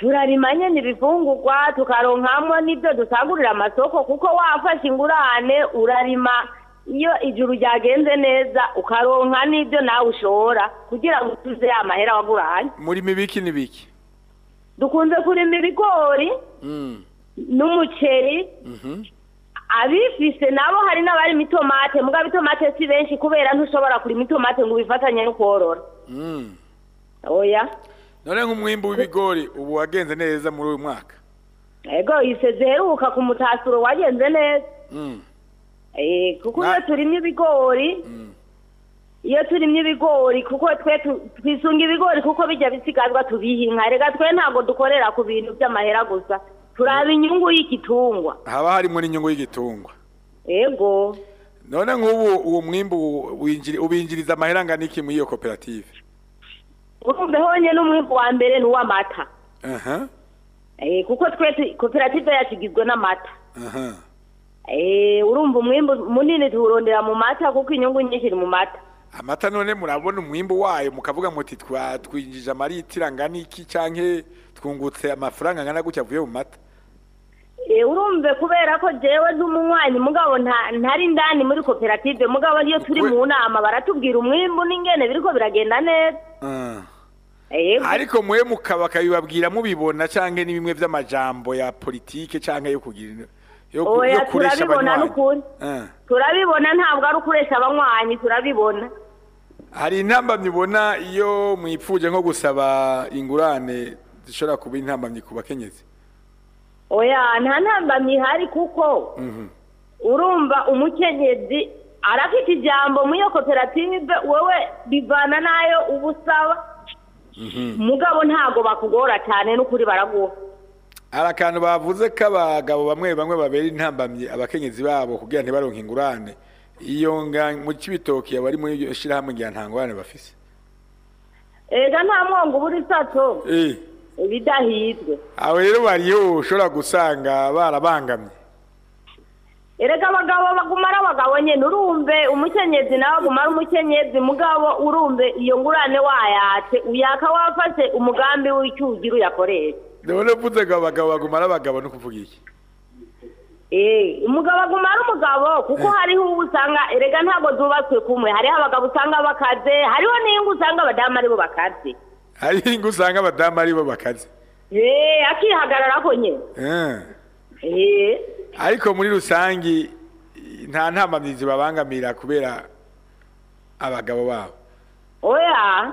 turarima nyine ibifungurwa tukaronkamo n'ibyo dusagurira amasoko kuko wafashe ingurane urarima iyo ijuru ryagenze neza ukaronka n'ibyo nawe ushora kugira ngo utuze ya mahera waguranye muri mibiki n'ibiki dukunze kurima ibigori hmm. n'umuceri mhm. abifise nabo hari n’abari itomate mugabo itomate si benshi kubera ntushobora kurima itomate ngo ubifatanye no korora hmm. oya none nk'umwimbi w'ibigori ubu wagenze neza muri uyu mwaka yego yise ziheruka ku mutasuro wagenze neza hmm. Eh, kuko iyo turimye ibigori mm. iyo turimye ibigori kuko twe twisunga ibigori kuko bijya bisigazwa tubiha reka twe ntabwo dukorera ku bintu by'amahera gusa turaba inyungu y'igitungwa haba harimo n'inyungu y'igitungwa yego none nk'ubu uwo mwimbu ubinjiriza amahera angana iki muri iyo koperative urumve honye n'umwimbu wa mbere ni uw'amata eh, kuko twe koperative yacu igizwe n'amata Eh, urumva umwimbu munini tuwurondera mu mata kuko inyungu nyinshi iri mu mata amata none murabona umwimbu wayo mukavuga muti twinjije amaritiro angana iki cyangwa twungutse amafaranga angana gutya avuye mu mata eh, urumve kubera ko jewe n'umunywanyi mugabo ntari indani muri koperative mugabo iyo turi mu nama baratubwira umwimbo n'ingene biriko biragenda neza ah. eh, ariko mwe mukaba bakabibabwira mubibona cyangwa n’ibimwe by'amajambo ya politiki cyangwa yo kugira oya turabibona n'ukuri eh. turabibona ntabwo ari ukuresha abanywanyi turabibona hari intamba ubona iyo mwipfuje nko gusaba ingurane zishobora kuba intambamyi ku bakenyezi oya nta ntambamyi ihari kuko mhm. urumva umukenyezi arafite ijambo muri iyo koperative wowe bivana n'ayo ubusaba mhm. mugabo ntago bakugora cyane n'ukuri baraguha hari akantu bavuze ko abagabo bamwe bamwe babera intambamyi abakenyezi babo kugira ntibaronke ingurane iyo mu cy'ibitoki abari muri iryo shyirahamwe rya ntangorane bafise ega nta mwongo uba uri sato eh. bidahizwe aho rero bariyo ushobora gusanga barabangamye erega abagabo bagumara abagabo nyine urumve umukenyezi nawe agumara umukenyezi mugabo urumve iyo ngurane wayatse uyaka wafashe umugambi w'icyugiro uyakoresha ndabona mvuze ngo abagabo bagumara abagabo no kuvuga iki eee eh, umugabo agumara umugabo kuko eh. hariho uwo usanga erega ntabwo zubatswe kumwe hariho abagabo usanga bakaze hariho n'ingo usanga abadamu aribo bakaze hariho ingo usanga abadamu aribo bakaze eee eh, akihagararaho nyine ariko muri rusange nta ntambamyizi babangamira kubera abagabo babo oya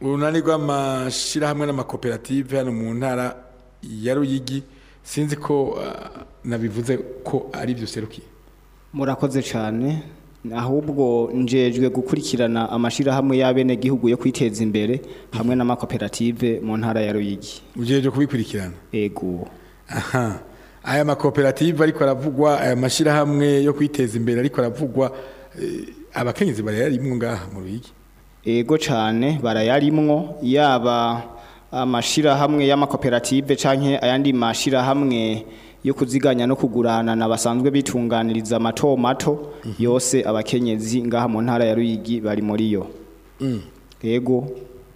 urunani rw'amashyirahamwe n'amakoperative hano mu ntara ya ruyigi sinzi ko eh, nabivuze ko ari byo serukiye murakoze cyane ahubwo njejwe gukurikirana amashyirahamwe y'abenegihugu yo kwiteza imbere hamwe n'amakoperative mu ntara ya ruyigi ujejwe kubikurikirana yego aha aya makoperative ariko aravugwa aya mashyirahamwe yo kwiteza imbere ariko aravugwa eh, abakenyezi barayarimwo ngaha mu ruyigi yego cyane barayarimwo yaba amashirahamwe y'amakoperative canke ayandi mashirahamwe yo kuziganya no kugurana na basanzwe bitunganiriza mato mato mhm. yose abakenyezi ngaha mu ntara ya Ruyigi bari muri yo mm. yego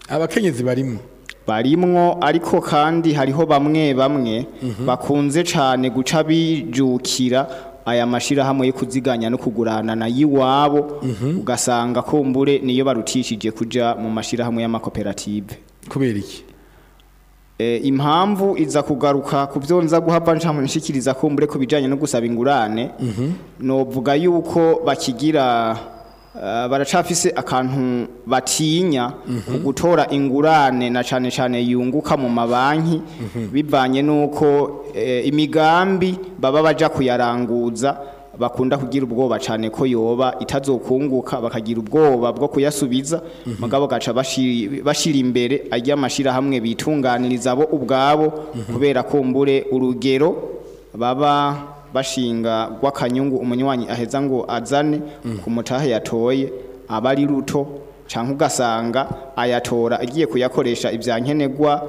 abakenyezi barimo barimwo ariko kandi hariho bamwe bamwe mhm. bakunze cyane guca bijukira aya mashirahamwe yo kuziganya no kugurana na yiwabo mhm. ugasanga kumbure niyo barutishije kuja mu mashirahamwe y'amakoperative kubera iki Eh, impamvu iza kugaruka ku byo nza guha banjama nshikiriza ko mbure ku bijyanye no gusaba ingurane mhm. novuga yuko bakigira eh, baracafise akantu batinya mhm. ku gutora ingurane na cyane cyane yunguka mu mabanki mhm. bivanye n'uko eh, imigambi baba bajya kuyaranguza bakunda kugira ubwoba cyane ko yoba itazokunguka bakagira ubwoba bwo kuyasubiza mhm. mugabo gaca bashira imbere ajya amashyirahamwe bitunganiriza bo ubwabo mhm. kubera kumbure urugero baba bashinga rw'akanyungu umunywanyi aheza ngo azane mhm. kumutaha yatoye aba ari ruto cyangwa ugasanga ayatora agiye kuyakoresha ibya nkenerwa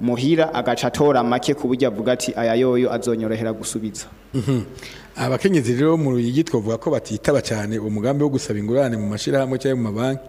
muhira agaca make ku buryo avuga ati aya azonyorohera gusubiza abakenyezi rero mu ruyigi twavuga ko batitaba cyane umugambi wo gusaba ingurane mu mashyirahamwe cyangwa mu mabanki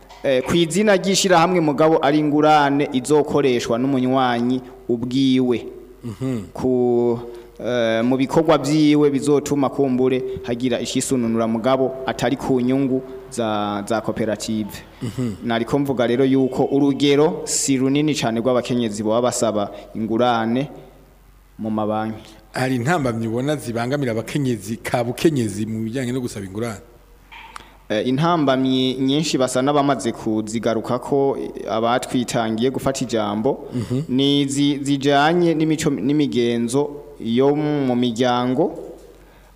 Eh, ku izina ry'ishyirahamwe mugabo ari ingurane izokoreshwa n'umunywanyi ubwiwe mhm. eh, mu bikorwa byiwe bizotuma kumbure hagira ikisununura mugabo atari ku nyungu za za koperative mhm. nariko mvuga rero yuko urugero si runini cyane rw'abakenyezi baba basaba ingurane mu mabanki hari intambamyi ubona zibangamira abakenyezi ka bukenyezi mu bijyanye no gusaba ingurane Eh, intambamyi nyinshi basa n'abamaze kuzigaruka ko eh, abatwitangiye gufata ijambo mhm. ni zijyanye n'imico n'imigenzo yo mu miryango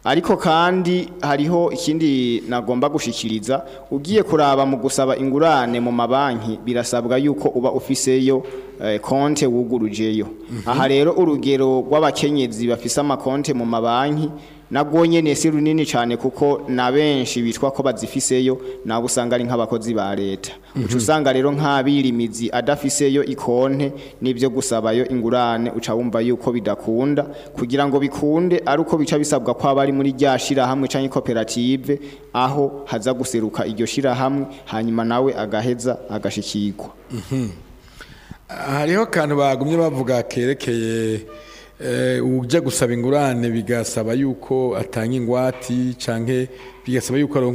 ariko kandi hariho ikindi nagomba gushikiriza ugiye kuraba mu gusaba ingurane mu mabanki birasabwa yuko uba ufiseyo Eh, konte wugurujeyo mhm. aha rero urugero rw'abakenyezi bafise amakonte mu mabanki nabwo nyene si runini cyane kuko na benshi bitwa ko bazifiseyo nabo usanga ari nk'abakozi ba leta mhm. uca usanga rero nk'abirimizi adafiseyo ikonte n'ibyo gusabayo ingurane uca wumva yuko bidakunda kugira ngo bikunde ari uko bica bisabwa ko abari muri rya shirahamwe canke koperative aho haza guseruka iryo shyirahamwe hanyuma nawe agaheza agashikirwa mhm. hariho akantu bagumye bavuga kerekeye eh, ujya gusaba ingurane bigasaba yuko atanga ingwati cyangwa bigasaba yuko ari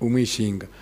umwishinga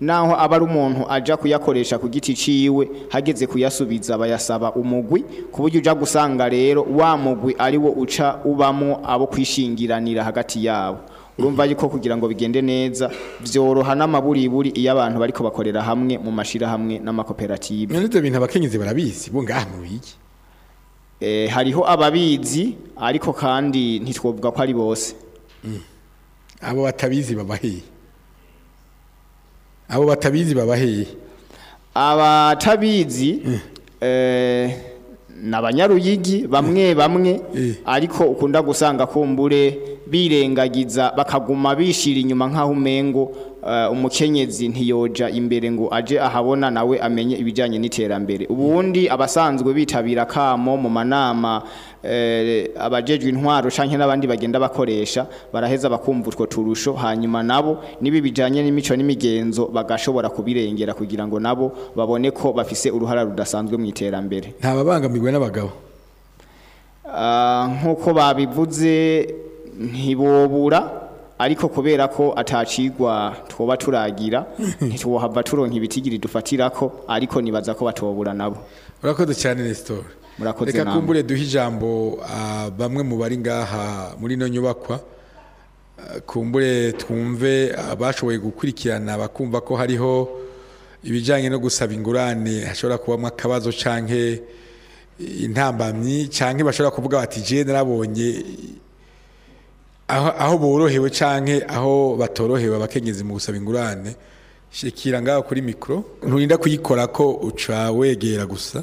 naho abari umuntu ajya kuyakoresha ku giti cyiwe hageze kuyasubiza bayasaba umugwi ku buryo gusanga rero wa mugwi ariwo uca ubamo abo kwishingiranira hagati yabo urumva yuko kugira ngo bigende neza byoroha n'amaburiburi iyo abantu bariko bakorera hamwe mu mashirahamwe n'amakoperative none bintu abakenyezi barabizi bo ngaha mu bigi Eh, hariho ababizi ariko kandi ntitwavuga ko ari bose mm. abo batabizi babahiye abo batabizi babahiye abatabizi mm. eh, ni abanyaruyigi bamwe mm. bamwe ariko ukunda gusanga kumbure birengagiza bakaguma bishira inyuma nk'aho umengo Eh, umukenyezi ntiyoja imbere ngo aje ahabona nawe amenye ibijyanye n'iterambere ubundi abasanzwe bitabira kamo mu manama eh, abajejwe intwaro cyangwa n'abandi bagenda bakoresha baraheza bakumva utwo turusho hanyuma nabo niba bijyanye n'imico n'imigenzo bagashobora kubirengera kugira ngo nabo babone ko bafise uruhara rudasanzwe mu iterambere ntababangamiwe n'abagabo eh, nk'uko babivuze ntibobura ariko kubera ko atacigwa twoba turagira ntitwohava turonka ibitigiri dufatirako ariko nibaza ko batobura nabo murakoze cyane Nestor murakoze reka kumbure duhe ijambo ah, bamwe mu bari ngaha muri ino nyubakwa ah, kumbure twumve abashoboye gukurikirana bakumva ko hariho ibijyanye no gusaba ingurane hashobora kubamo akabazo cyangwa intambamyi cyangwa bashobora kuvuga bati je narabonye aho borohewe canke aho batorohewe abakenyezi mu gusaba ingurane shikira ngaho kuri mikoro nturinda kuyikora ko uca wegera gusa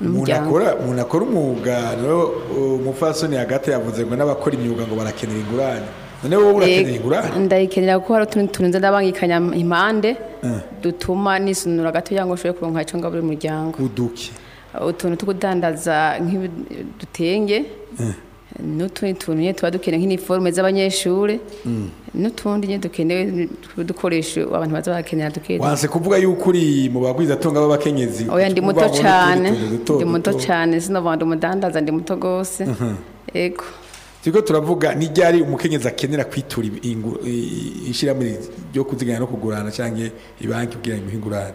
umuntu akora umwuga umupfasoni hagati yavuze ngo n'abakora imyuga ngo barakenera ingurane noneho wowe urakeneye ingurane ndayikenera kuko hari utundi tuntu ndabangikanya impande eh. dutuma nisunura gatoya ngo ushobore kuronka icyo ngabura umuryango uduke utuntu two kudandaza nk'udutenge eh. n'utundi tuntu nyine tuba dukeneye nk'iniforume z'abanyeshuri mm. n'utundi nyine dukenewe dukoresha abantu baza bakenera dukenewe wanse kuvuga yuko uri mu bagwizatunga b'abakenyezi oya ndi muto cyane ndi muto cyane sino bantu umudandaza ndi muto rwose yego mhm. turiho turavuga ryari umukenyezi akenera kwitura ishyirahamwe ryo kuziganya no kugurana cyangwa ibanki ubwira imihingurane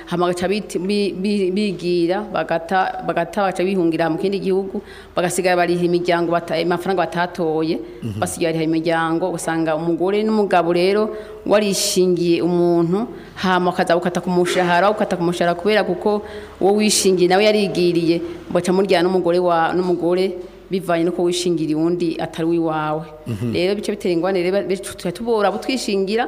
hamagaca bigira bagata bagata bagaca bihungira mu kindi gihugu bagasigara bariha imiryango bataye amafaranga batatoye mm-hmm. basigaye bariha imiryango usanga umugore n'umugabo rero warishingiye umuntu hama ukaza ukata kumushahara ukata ku kubera kuko wo wishingiye nawe yarigiriye baca muryana n'umugore umugore wa n'umugore bivanye nuko wishingira uwundi atari wiwawe mhm. rero bityo bitera ingwane rero tubora twishingira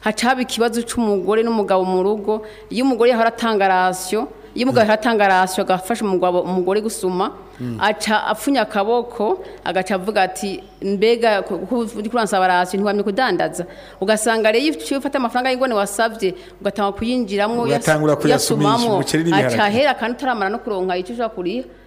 haca haba ikibazo cy'umugore n'umugabo mu rugo iyo umugore yahora atanga rasiyo iyo umugabo aratanga rasiyo agafasha umugore gusuma mm. aca apfunya akaboko agaca avuga ati mbega uri kuransaba rasiyo ntiwamye kudandaza ugasanga rero iyo ufata amafaranga y'ingone wasabye ugatanga kuyinjiramo uyasumamo aca ahera kandi utaramara no kuronka icyo ushobora kuriha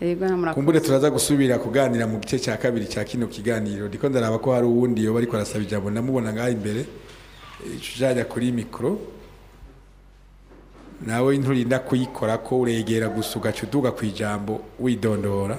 Eh, kumbure turaza gusubira kuganira mu gice cya kabiri cya kino kiganiro ndiko ndaraba ko hari uwundi yoba ariko arasaba ijambo ndamubona ngaho imbere eh, ujya kuri mikoro nawe nturinda kuyikora ko uregera gusa ugaca uduga ku ijambo widondora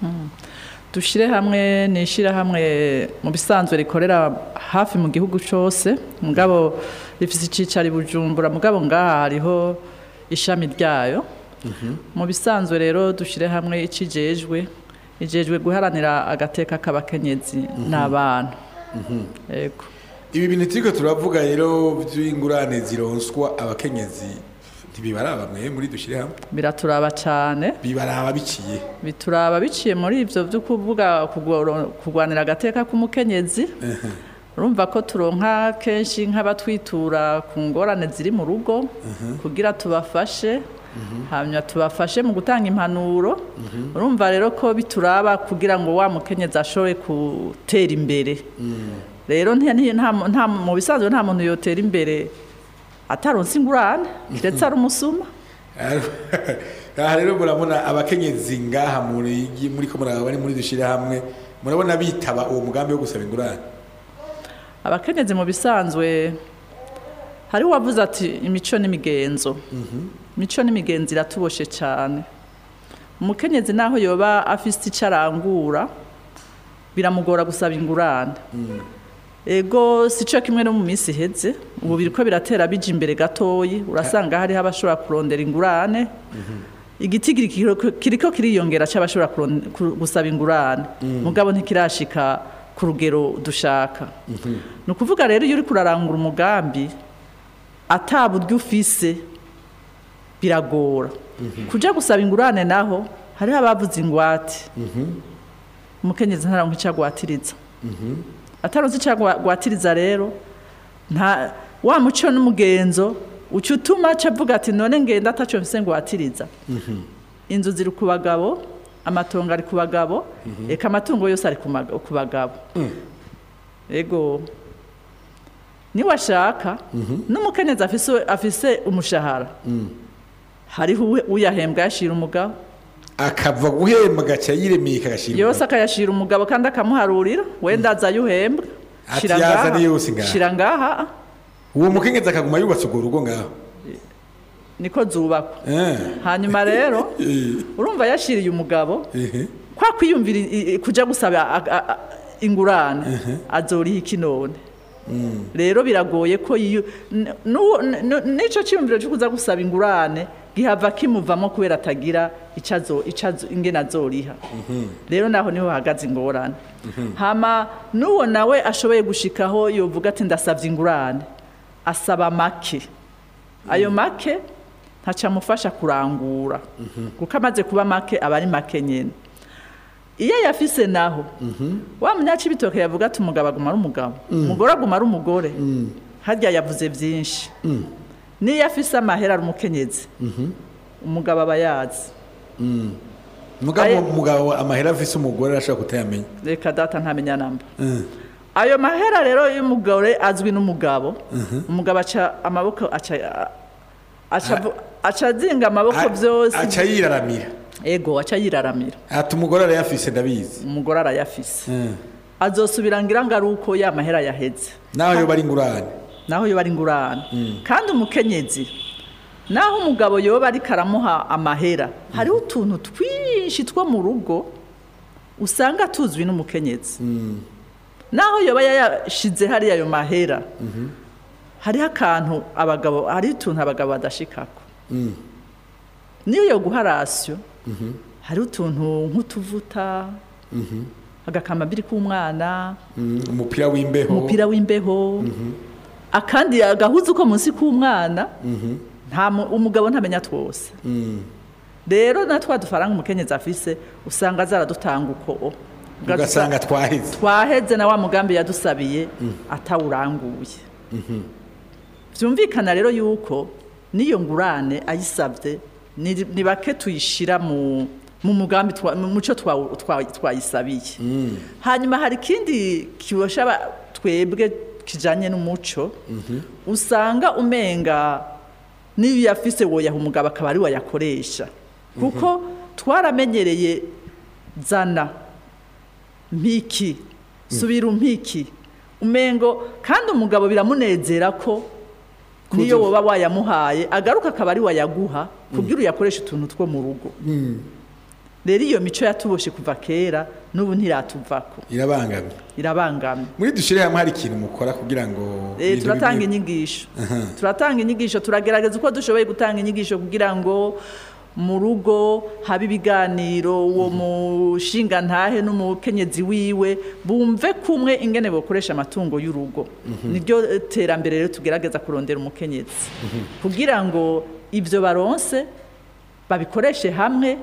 hmm. dushyire hamwe ni ishyirahamwe mu bisanzwe rikorera hafi mu gihugu cyose mugabo rifite icyicari bujumbura mugabo ngaha hariho ishami ryayo mhm. mu bisanzwe rero dushyire hamwe ikijejwe ijejwe guharanira agateka k'abakenyezi mhm. n'abana mhm. yego ibi bintu turi turavuga rero by'ingurane zironswa abakenyezi ntibibaraba mwe muri dushyire hamwe biraturaba cyane bibaraba biciye bituraba biciye muri ibyo byo kuvuga kurwanira agateka k'umukenyezi urumva ko turonka kenshi nk'abatwitura ku ngorane ziri mu rugo kugira tubafashe Mhm. hanyuma tubafashe mu gutanga impanuro mhm. urumva rero ko bituraba kugira ngo wa mukenyezi ashobore gutera imbere mhm. rero mu bisanzwe nta muntu yotera imbere ataronse ingurane ndetse ari umusuma aha rero murabona abakenyezi ngaha muri ko muraba bari muri dushyirahamwe murabona bitaba uwo mugambi wo gusaba ingurane abakenyezi mu bisanzwe hari uwavuze ati imico n'imigenzo imico mhm. n'imigenzo iratuboshye cyane umukenyezi naho yoba afite icyo arangura biramugora gusaba ingurane mm. ego si cyo kimwe no mu minsi ihetse ubu biri ko biratera bijya imbere gatoya urasanga hariho abashobora kurondera ingurane mhm. igiti kiri ko kiriyongera cy'abashobora gusaba ingurane mm. mugabo ntikirashika ku rugero dushaka mhm. ni ukuvuga rero iyo uri kurarangura umugambi ata buryo ufise biragora mhm. kujya gusaba ingurane naho hariho abavuze ingwate mhm. umukenyezi ntaranguhe icyo agwatiriza mhm. ataruzi icyo agwatiriza rero wa muco n'umugenzo ucyo utuma cyo avuga ati none ngenda atacyo mfise ngwatiriza inzu ziri ku bagabo amatongo ari ku bagabo reka amatungo yose ari ku bagabo yego mm. niwashaka mhm. n'umukenyezi afise umushahara mm. hariho uyahembwa yashyira umugabo akava guhembwa agaca yiremeye kagashyira umugabo yose akayashyira umugabo kandi akamuharurira wenda mm. aza ayo uhembwa shyira ngaha uwo mukenyezi akaguma yubatse urwo rugo ngaho niko zubakwa eh. hanyuma rero eh. urumva yashyiriye umugabo kwa kwiyumvira kujya gusaba ingurane azoriha iki none rero mm. biragoye ko n'icyo cyiyumviro cyo kuza gusaba ingurane gihava kimuvamo kubera atagira ingena azoriha mm-hmm. rero naho niho hahagaze ingorane mm-hmm. hama n'uwo nawe ashoboye gushikaho yovuga ati ndasabye ingurane asaba make ayo mm. make ntacamufasha kurangura mm-hmm. kuko amaze kuba make aba ari make nyine iyo yafise naho mhm. wa munyacibitoke yavuga ati umugabo aguma ari umugabo mm. umugore aguma ari umugore mm. harya yavuze byinshi mm. n'iyo afise amahera ari umukenyezi mhm. umugabo aba yazi umugabo amahera afise umugore arashobora kutayamenya reka data ntamenya namba ayo mahera rero y'umugore azwi n'umugabo mhm. umugabo aca amaboko aca azinga amaboko byose aca yiraramira ego aca ati umugore arayafise ndabizi umugore arayafise eh. azosubira ngo ari uko ya mahera yaheze naho yoba ari ingurane naho yoba ari ingurane mm. kandi umukenyezi naho umugabo yoba ariko aramuha amahera mm. hariho utuntu twinshi two mu rugo usanga tuzwi n'umukenyezi mm. naho yoba yayashize hariya ayo mahera mm-hmm. hariho akantu abagabo hariho utuntu abagabo badashikako niyo yo guha rasiyo Mm-hmm. Hari utuntu nk'utuvuta agakama mm-hmm. agakamambiri k'umwana mm-hmm. umupira w'imbeho umupira w'imbeho akandi agahuza uko munsi k'umwana umugabo ntamenya twose mm. rero na twa dufaranga umukenyezi afise usanga zaradutanga uko ugasanga twaheze twaheze na wa mugambi yadusabiye mm. atawuranguye byumvikana rero yuko n'iyo ngurane ayisabye ntibake tuyishyira mu mu mugambi mu muco twayisabiye mm. hanyuma hari ikindi kiboshya twebwe kijyanye n'umuco mm-hmm. usanga umenga niyo uyafise woyaha umugabo akaba ari wayakoresha mm-hmm. kuko twaramenyereye zana mpiki mm. subira umpiki umengo kandi umugabo biramunezera ko n'iyo woba wayamuhaye agaruka akaba ari wayaguha mm. ku byo uyakoresha utuntu two mu rugo mm. rero iyo mico yatuboshye kuva kera n'ubu ntiratuvako irabangamye irabangamye muri dushire hamwe hari ikintu mukora kugira ngo eh, turatanga inyigisho turatanga inyigisho turagerageza uko dushoboye gutanga inyigisho kugira ngo mu rugo haba ibiganiro uwo mhm. mushingantahe n'umukenyezi wiwe bumve kumwe ingene bakoresha amatungo y'urugo mhm. niryo terambere rero tugerageza kurondera umukenyezi mhm. kugira ngo ibyo baronse babikoreshe hamwe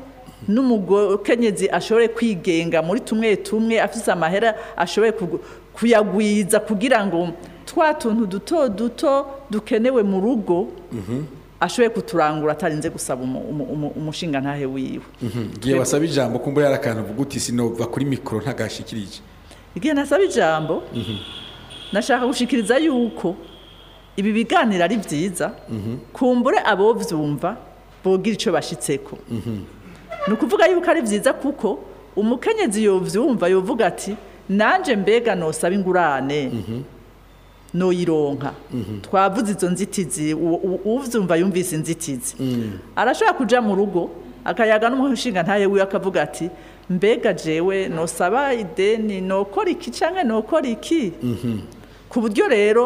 n'umukenyezi ashobore kwigenga muri tumwe tumwe afite amahera ashoboye kuyagwiza kugira ngo twa tuntu duto duto dukenewe mu rugo ashoboye kuturangura atarinze gusaba umushinga ntahe wiwe igihe mhm. wasaba ijambo kumva yari akantu uvuga uti sinova kuri mikoro ntagashikirije igihe nasaba ijambo mhm. nashaka gushikiriza yuko ibi biganiro ari byiza mhm. kumbure abo byumva bogira icyo bashyitseko ni ukuvuga yuko ari byiza kuko umukenyezi yobyumva yovuga ati nanjye mbega nosaba ingurane ntoyironka mhm. twavuze izo nzitizi ubyumva yumvise inzitizi mm. arashobora kujya mu rugo akayaga n'umushinga ntaye wiwe akavuga ati mbega jewe nosaba ideni nokora iki cyangwa nokora iki mhm. ku buryo rero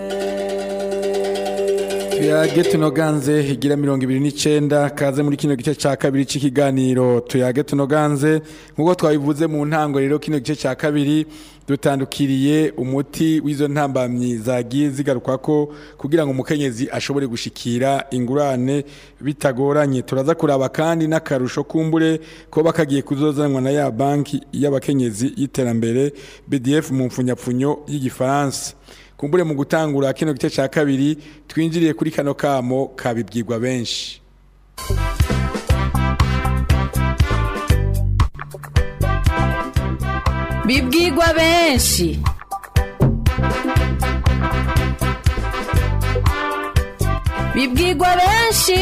tuyage tunoganze igira mirongo ibiri n'icyenda kaze muri kino gice cya kabiri cy'ikiganiro tuyage tunoganze nk'uko twabivuze mu ntango rero kino gice cya kabiri dutandukiriye umuti w'izo ntambamyi zagiye zigaruka ko kugira ngo umukenyezi ashobore gushikira ingurane bitagoranye turaza kuraba kandi n'akarusho kumbure ko bakagiye kuzozanwa na ya banki y'abakenyezi y'iterambere BDF mu mfunyapfunyo y'igifaransa kumbure mu gutangura kino gice cya kabiri twinjiriye kuri kano kamo kabibwirwa benshi bibwirwa benshi bibwirwa benshi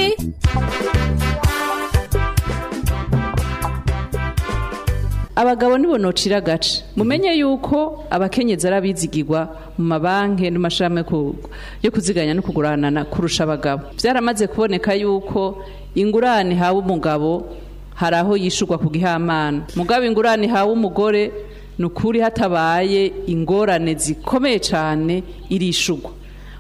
abagabo nibo nocira agace mumenye yuko abakenyezi ari mu mabanki no yo kuziganya no kuguranana kurusha abagabo byaramaze kuboneka yuko ingurane ihawe umugabo hari aho yishyurwa ku gihamana mugabo ingurane ihawe umugore ni ukuri hatabaye ingorane zikomeye cyane irishugwa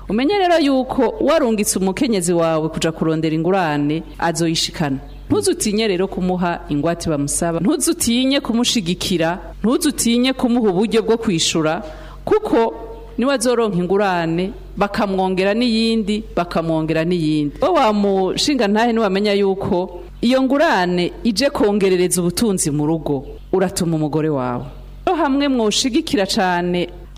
umenye rero yuko warungitse umukenyezi wawe kujya kurondera ingurane azoyishikana ntuzutinye rero kumuha ingwate bamusaba ntuzutinye kumushigikira ntuzutinye kumuha uburyo bwo kwishyura kuko niba azoronka ingurane bakamwongera n'iyindi bakamwongera n'iyindi we wamushinga ntahe ntiwamenya yuko iyo ngurane ije kongerereza ubutunzi mu rugo uratuma umugore wawe no hamwe mwoshigikira cyane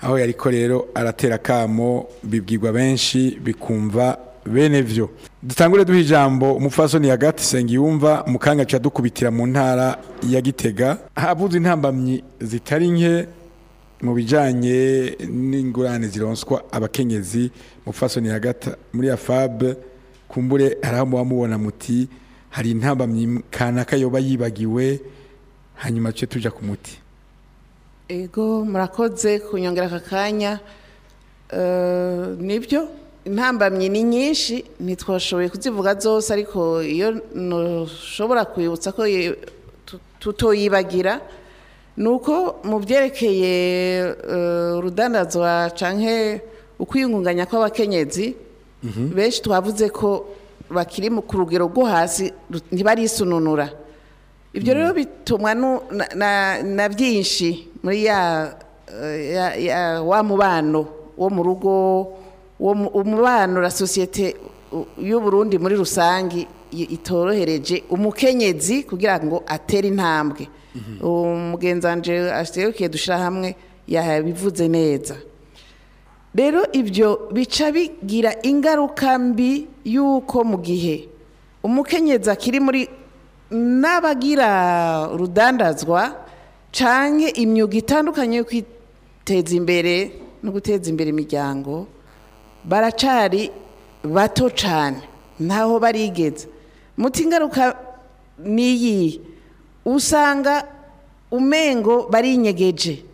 aho yari rero aratera akamo bibwirwa benshi bikumva bene byo dutangure duha ijambo umupfasoni hagati sengiyumva mukanga dukubitira mu ntara ya gitega habuze intambamyi zitari nke mu bijyanye n'ingurane zironswa abakenyezi mufasoni hagati muri ya fabe kumbure haraho muba mubona muti hari intambamyi kanaka yoba yibagiwe hanyuma tujye tujya ku muti ego murakoze kunyongera aka kanya eh, nibyo intambamyi ni nyinshi ntitwashoboye kuzivuga zose ariko iyo nshobora kwibutsa ko tutoyibagira Nuko mu byerekeye eh, urudandazwa canke ukwiyungunganya kw'abakenyezi mhm. benshi twavuze ko bakiri ku rugero rwo hasi ntibarisununura ibyo mm. rero bitumwa na byinshi muri eh, ya wa mubano wo mu rugo umubano na sosiyete y'uburundi muri rusange itorohereje umukenyezi kugira ngo atere intambwe wanje mm-hmm. aserukiye dushyira hamwe yabivuze neza rero ibyo bica bigira ingaruka mbi y'uko mu gihe umukenyezi akiri muri n'abagira rudandazwa cyangwa imyuga itandukanye yo kwiteza imbere no guteza imbere imiryango baracari bato cyane ntaho barigeze muti ingaruka niyi usanga umengo barinyegeje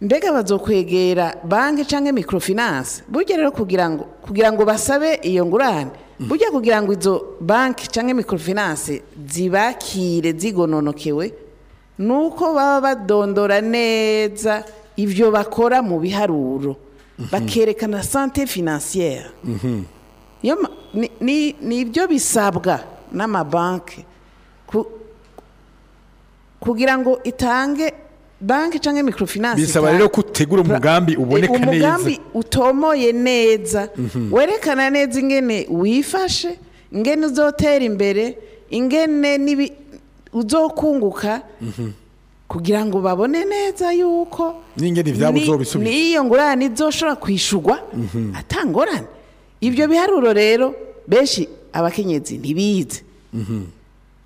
mbega bazokwegera banki cyangwa mikorofinanse burya rero kugira ngo kugira ngo basabe iyo ngurane burya kugira ngo izo banki cyangwa mikorofinanse zibakire zigononokewe ni uko baba badondora neza ibyo bakora mu biharuro mhm. bakerekana sante finansiyeri mhm. ni ibyo bisabwa n'amabanki kugira ngo itange banki cyangwa microfinance bisaba rero ko utegura umugambi uboneka neza umugambi utomoye neza mhm. werekana neza ingene wifashe ingene uzotera imbere ingene uzokunguka mhm. kugira ngo babone neza yuko n'ingene ibyabo uzobisubiza n'iyo ngurane izoshobora kwishurwa mhm. atangorane ibyo biharuro rero benshi abakenyezi ntibize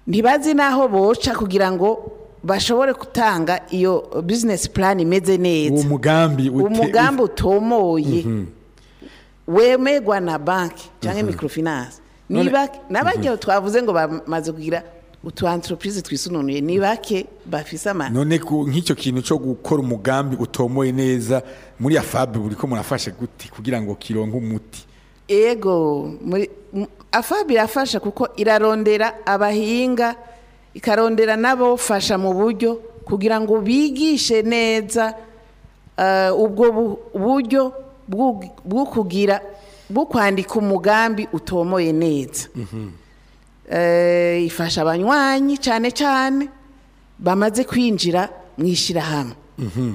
ntibazi n'aho boca kugira ngo bashobore gutanga iyo bizinesi purani imeze neza uwo mugambi utomoye mhm. wemegwa na banki cyangwa mhm. mikorofinanse niba n'abagira mhm. twavuze ngo bamaze kugira utu antropurize twisununuye ni bake bafise amana none nk'icyo kintu cyo gukora umugambi utomoye neza muri ya fabu buri ko murafashe gute kugira ngo kironke umuti yego afabu irafasha kuko irarondera abahinga ikarondera n’abofasha mu buryo kugira ngo bigishe neza eh, ubwo buryo bwo kugira bwo kwandika umugambi utomoye neza mhm. eh, ifasha abanywanyi cyane cyane bamaze kwinjira mu ishyirahamwe mhm.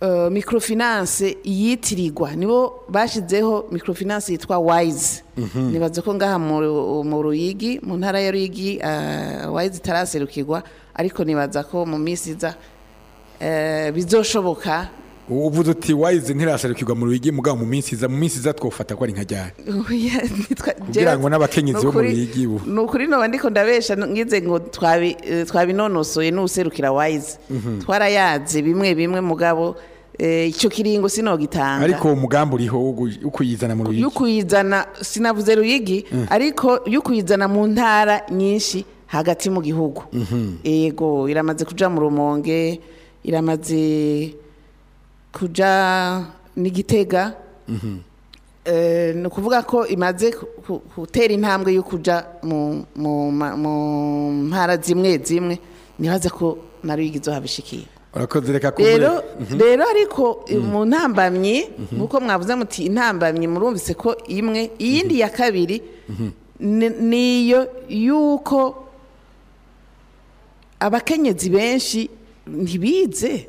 eh, microfinance yitirirwa nibo bashyizeho microfinance yitwa wayizi mhm. nibaze ko ngaha mu ruyigi mu ntara ya ruyigi eh, wayizi itaraserukirwa ariko nibaza ko mu minsi iza eh, bizoshoboka uvuze uti wayize ntirasarikirwa mu rugi mugabo mu minsi iza mu minsi iza twofata ko ari nka ryari oh, kugira ngo n'abakenyezi bo mu rugi ubu ni ukuri noba ndiko ndabesha ngize ngo eh, twabinonosoye n'userukira wayize mhm. twarayaze bimwe bimwe mugabo eh, icyo kiringo sinogitanga ariko umugambi uriho ukuyizana mu ruyigi yukuyizana sinavuze ruyigi mm. ariko yo kuyizana mu ntara nyinshi hagati mu gihugu yego mhm. iramaze kuja mu rumonge iramaze kujya n'igitega mhm. eh, ni ukuvuga ko imaze gutera intambwe yo kujya mu ntara zimwe zimwe ntibaze ko nari uyigize habishikiye mhm. rero ariko eh, mhm. mu ntambamyi nk'uko mwavuze muti intambamyi murumvise ko imwe iyindi ya kabiri niyo y'uko abakenyezi benshi ntibize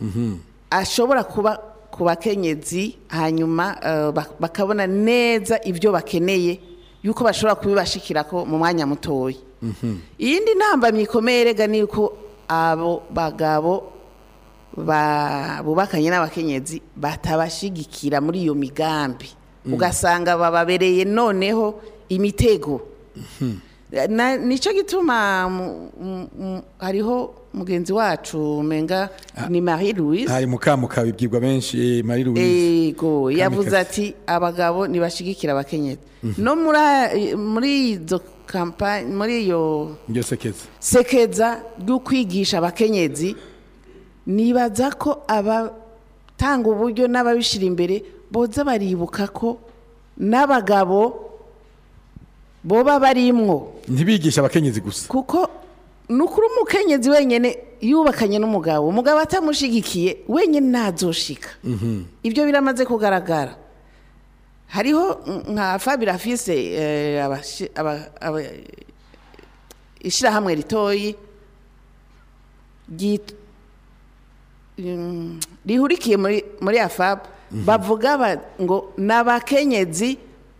mhm. ashobora kuba ku bakenyezi hanyuma eh, bakabona neza ibyo bakeneye yuko bashobora kubibashikira ko mu mwanya mutoya mhm. iyindi ntamba mikomere ni uko abo bagabo bubakanye n'abakenyezi batabashigikira muri iyo migambi mm. ugasanga bababereye noneho imitego mhm. nicyo gituma hariho mugenzi wacu menga ah. ni marie louise hari mukamukabi bwibwa benshi eh, marie louise yego yavuze ati abagabo ntibashigikira abakenyezi mhm. no muri muri zo kampani muri yo sekeza sekeza ryo abakenyezi nibaza ko abatanga uburyo n'ababishyira imbere boza baribuka ko n'abagabo boba barimwo ntibigisha abakenyezi gusa kuko ni ukuri umukenyezi wenyine yubakanye n'umugabo umugabo atamushyigikiye wenyine ntazoshika mhm. ibyo biramaze kugaragara hariho nka fabira afise eh, ishyirahamwe ritoyi rihurikiye muri afabu mhm. bavuga ngo ni abakenyezi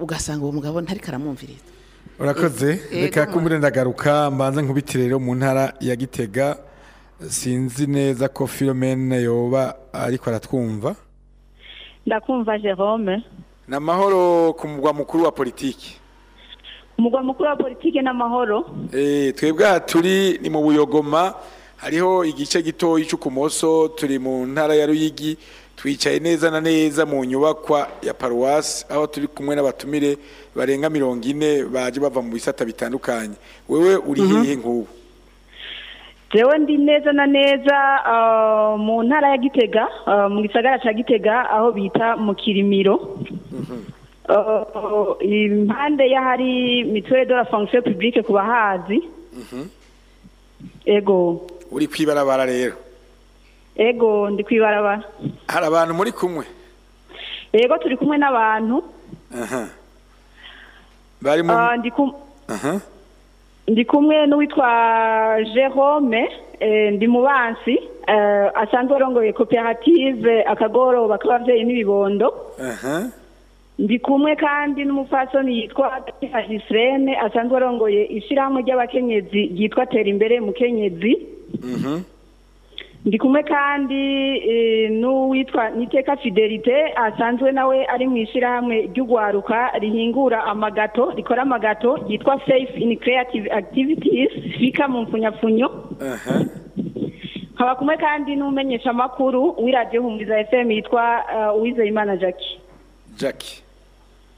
ugasanga uwo mugabo ntari karamwumviriza urakoze eh, eh, reka kumbure ndagaruka mbanza nkubitire rero mu ntara ya gitega sinzi neza ko filomene yoba ariko aratwumva ndakumva jerome ni amahoro ku mugwa mukuru wa politiki umugwa mukuru wa politiki n'amahoro eh, twebwe turi ni mu buyogoma hariho igice gitoya cy'ukumoso turi mu ntara ya ruyigi twicaye neza na neza mu nyubakwa ya paruwasi aho turi kumwe n'abatumire barenga mirongo ine baje bava mu bisata bitandukanye wewe uri mhm. hehe nk'ubu jewe ndi neza na neza uh, mu ntara ya gitega uh, mu gisagara cya gitega aho bita mu kirimiro mhm. uh, impande y'ahari mituweli de la fonction publique ku bahazi mhm. ego uri kwibarabara rero ego ndi ku ibarabara hari abantu muri kumwe yego turi kumwe n'abantu ah, ndi kumwe n'uwitwa jerome eh, ndi mubansi eh, asanzwe arongoye koperative akagoroba k'ababyeyi n'ibibondo ndi kumwe kandi n'umupfasoni yitwa gisirene asanzwe arongoye ishyirahamwe ry'abakenyezi ryitwa tera imbere mukenyezi mhm. ndi kumwe kandi eh, n'uwitwa niteka fidelite asanzwe nawe ari mu ishyirahamwe ry'ugwaruka rihingura amagato rikora amagato ryitwa safe in creative activities fika mu mfunyapfunyo nkaba kumwe kandi n'umumenyeshamakuru w'iradiyo humuriza fm yitwa eh, uwizeyimana jackie jackie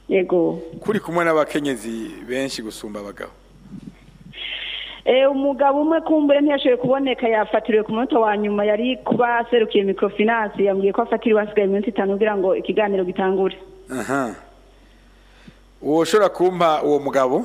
yego kuri kumwe n'abakenyezi benshi gusumba abagabo Eh, umugabo umwe kumbure ntiyashoboye kuboneka yafatiriwe ku munota wa nyuma yari kuba aserukiye microfinance yambwiye ko afatiriwe hasigaye iminsi itanu kugira ngo ikiganiro gitangure uwo ushobora kumpa uwo mugabo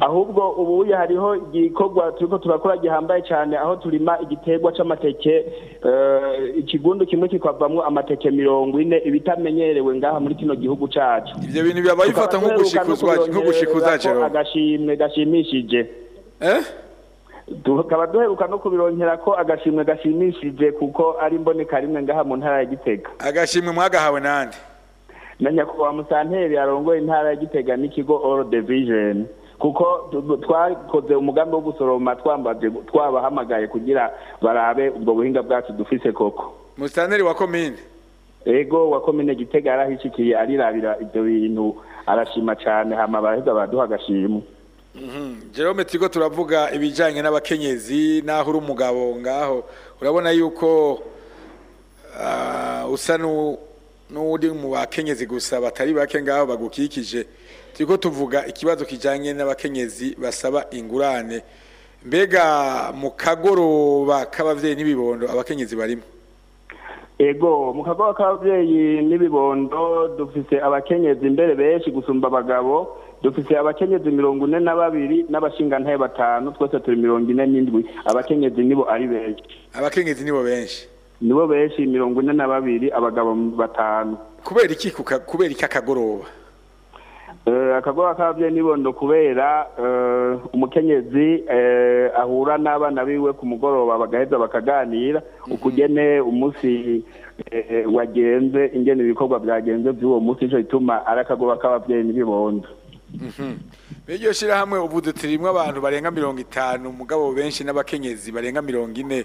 ahubwo ubu hariho igikorwa turiko turakora gihambaye cyane aho turima igitegwa cy'amateke eh, ikigundu kimwe kikavamwo amateke mirongo ine ibitamenyerewe ngaha muri kino gihugu cyacu ivyo bintu byaba bifata nk'ugushikuzwa agashimwe gashimishije eh tukaba duheruka no kubironkera ko agashimwe gashimishije kuko ari imboneka rimwe ngaha mu ntara ya gitega agashimwe mwagahawe n'andi na nyakubahwa musanteri yarongoye intara ya gitega n'ikigo all division kuko twakoze umugambi wo gusoroma twambaje twabahamagaye kugira barabe ubwo buhinga bwacu dufise koko musanteri wa komine ego wa komine gitega yarahishikiye arirabira ibyo bintu arashima cyane hama baraheza baraduha agashimwe Mhm. jerome tigo turavuga ibijyanye n'abakenyezi n'aho uri umugabo ngaho urabona yuko ah, usa n'uri mu bakenyezi gusa batari bake ngaho bagukikije turiko tuvuga ikibazo kijyanye n'abakenyezi basaba ingurane mbega mu kagoroba k'ababyeyi n'ibibondo abakenyezi barimo ego mu kagoroba k'ababyeyi n'ibibondo dufite abakenyezi imbere benshi gusumba abagabo dufite abakenyezi mirongo ine na babiri n'abashingantahe batanu twese turi mirongo ine n'indwi abakenyezi nibo ari benshi abakenyezi nibo benshi nibo benshi mirongo ine na babiri abagabo batanu kubera iki kubera iki akagoroba eh, akagoroba k'ababyeyi n'ibondo kubera eh, umukenyezi eh, ahura n'abana biwe ku mugoroba bagaheza bakaganira mhm. ukugene umunsi wagenze ingene ibikorwa byagenze by'uwo munsi nicyo gituma ari akagoroba k'ababyeyi n'ibibondo iryo mhm. shyirahamwe ubu duturimo abantu barenga mirongo itanu umugabo benshi n'abakenyezi barenga mirongo ine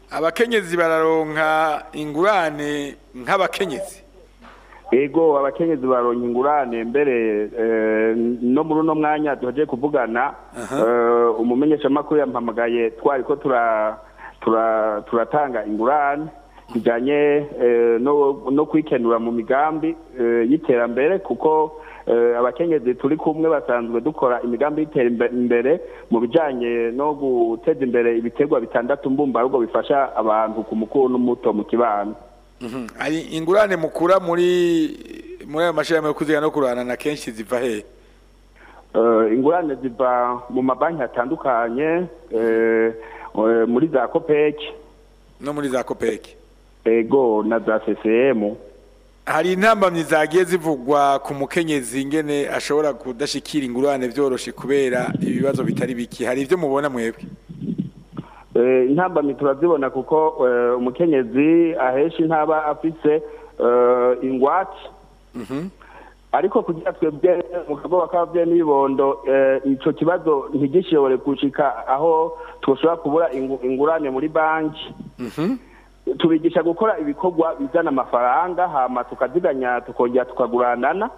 abakenyezi bararonka ingurane nk'abakenyezi yego abakenyezi baronka ingurane mbere eh, no muri uno mwanya duhagiye kuvugana eh, umumenyeshamakuru yampamagaye twari ko turatanga ingurane kijyanye eh, no kwikenura mu migambi eh, y'iterambere kuko eh, abakenyezi turi kumwe basanzwe dukora imigambi y'iterambere mu bijyanye no guteza imbere ibiterwa bitandatu mbumbarugo bifasha abantu ku mukuru n'umuto mu kibano mhm. ingurane mukura muri muri ayo mashirahamwe yo kuzigama no kurana na kenshi ziva he. ingurane ziva mu mabanki atandukanye muri za kopeki no muri za kopeki ego na za sisiyemu hari intambamyi zagiye zivugwa ku mukenyezi ngene ashobora kudashikira ingurane byoroshye kubera ibibazo bitari biki hari ibyo mubona mwebwe eh, intambamyi turazibona kuko eh, umukenyezi ahenshi ntaba afite eh, ingwate mhm. ariko kugira twebwe mu kagoba k'ababyeyi n'ibibondo icyo kibazo ntigishobore gushika aho twashobora kubura ingurane muri banki mhm. tubigisha gukora ibikorwa bizana amafaranga hama tukaziganya tukongera tukaguranana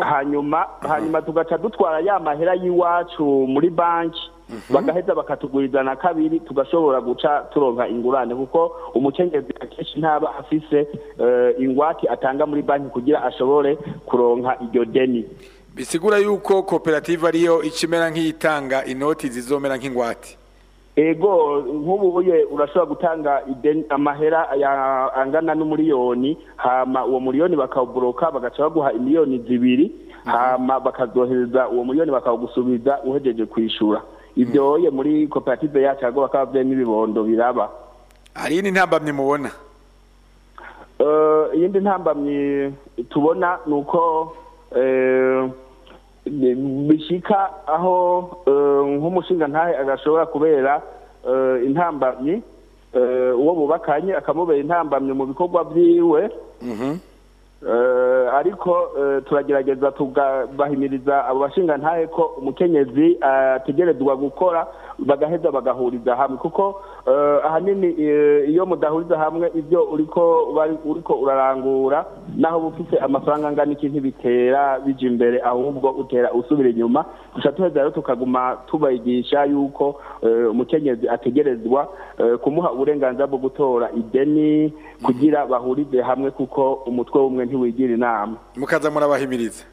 hanyuma hanyuma tugaca dutwara ya mahera y'iwacu muri banki mhm. bagaheza bakatugurizana kabiri tugashobora guca turonka ingurane kuko umukenyezi akenshi ntaba afise eh, ingwate atanga muri banki kugira ashobore kuronka iryo deni bisigura yuko koperative ariyo ikimera nk'iyitanga inoti zizomera nk'ingwate ego nkubu nk'ubuye urashobora gutanga amahera angana n'umuriyoni hama uwo muriyoni bakawuburoka bagaca baguha miliyoni zibiri hama bakazohereza uwo muriyoni bakawugusubiza uhejeje kwishyura ibyo mm. ye muri koperative yacu ahubwo bakaba babyemo biraba hari iyindi ntambamyi mubona eh, iyindi ntambamyi tubona ni uko eh, bishyika aho eh, nk'umushinga ntahe agashobora kubera eh, intambamyi eh, uwo bubakanye akamubera intambamyi mu bikorwa byiwe mm-hmm. ariko turagerageza tugabahimiriza abo bashinga ntahe ko umukenyezi ategerezwa gukora bagaheza bagahuriza hamwe kuko eh, ahanini eh, iyo mudahuriza hamwe ibyo uri ko urarangura naho uba ufite amafaranga angana iki ntibitera bijya imbere ahubwo utera usubira inyuma gusa tuheza rero tukaguma tubayigisha yuko eh, umukenyezi ategerezwa kumuha uburenganzira bwo gutora ideni kugira bahurize hamwe kuko umutwe w'umwe ntiwigira inama mukaza murabahimiriza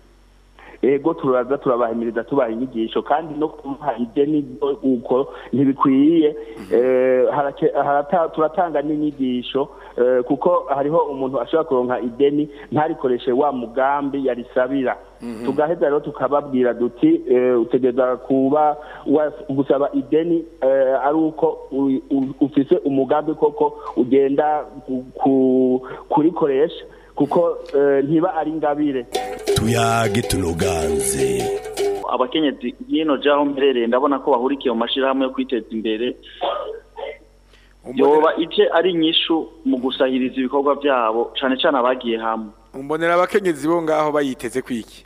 ego turaza turabahimiriza tubaha inyigisho kandi no kubaha ibyo nibyo uko ntibikwiye mhm. eh, turatanga n'inyigisho eh, kuko hariho umuntu ashobora kuronka ideni ntarikoreshe wa mugambi yarisabira mhm. tugaheza rero tukababwira duti eh, utegereza kuba gusaba ideni ari uko ufise umugambi koko ugenda kurikoresha kuko eh, ntiba ari ingabire tuyage tunuganze abakenyezi hino jyaho mperereye ndabona ko bahurikiye mu mashyirahamwe yo kwiteza imbere yoba ice ari inyishu mu gusahiriza ibikorwa byabo cyane cyane abagiye hamwe mbonera abakenyezi bo ngaho bayiteze kwiki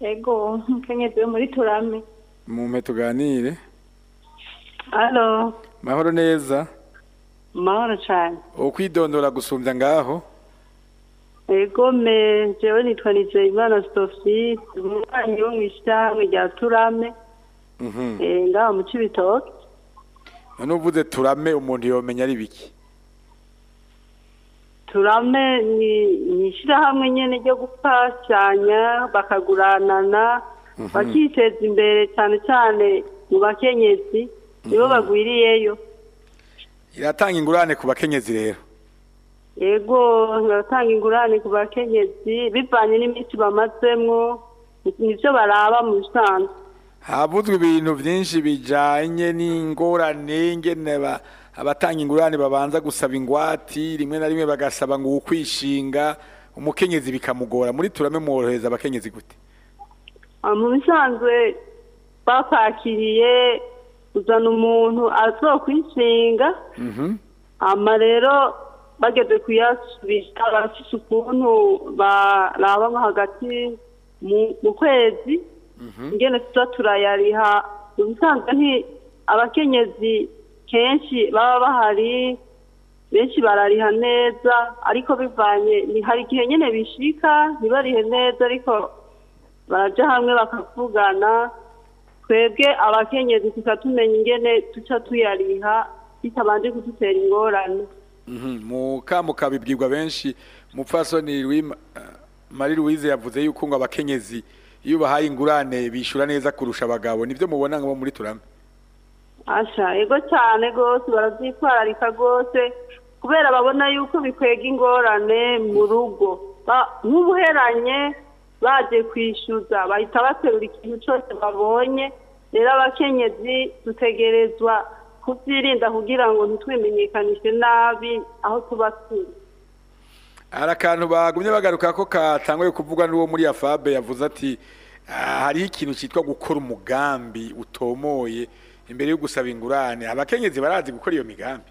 yego mukenyezi muri turame mu tuganire halo mahoro neza mahoro cyane ukwidondora gusumbya ngaho ego me jewe nitwa nizeyimana sophie umubanyi wo mu ishyirahamwe rya turame mhm. eh, ngaha mu cibitoke none uvuze turame umuntu yomenya ari biki turame ni ishyirahamwe nyine ryo gufashanya bakaguranana mhm. bakiteza imbere cyane cyane mu bakenyezi nibo mm-hmm. bagwiriyeyo iratanga ingurane ku bakenyezi rero yego iratanga ingurane ku bakenyezi bivanye n'iminsi bamazemo nibyo baraba mu bisanzwe habuzwe ibintu byinshi bijyanye n'ingorane ingene abatanga ingurane babanza gusaba ingwati rimwe na rimwe bagasaba ngo ukwishinga umukenyezi bikamugora muri turame mworohereza abakenyezi gute mu bisanzwe bakakiriye uzana umuntu azokwisenga mhm. ama rero bageze kuyasubiza barafite ukuntu barabamo hagati mu kwezi mhm. ingene tuba turayariha ubusanzwe nti abakenyezi kenshi baba bahari benshi barariha neza ariko bivanye ni hari igihe nyine bishika ntibarihe neza ariko barajya hamwe bakavugana twebwe abakenyezi tuka tumenya ingene tuca tuyariha bitabanje kudutera ingorane mukamuka mhm, bibwirwa benshi mupfasoni eh, mari louise yavuze yuko ngo abakenyezi iyo bahaye ingurane bishyura neza kurusha abagabo nibyo mubona ngo muri turame asha ego cyane rwose barabyitwararika rwose kubera babona yuko bikwega ingorane mu rugo nk'ubuheranye baje kwishyuza bahita baterura ikintu cyose babonye rero abakenyezi dutegerezwa kubyirinda kugira ngo ntitwimenyekanishe nabi aho tuba turi hari akantu bagumye bagaruka ko katanguye kuvugwa n'uwo muri afabe yavuze ati ah, hariho ikintu cyitwa gukora umugambi utomoye imbere yo gusaba ingurane abakenyezi barazi gukora iyo migambi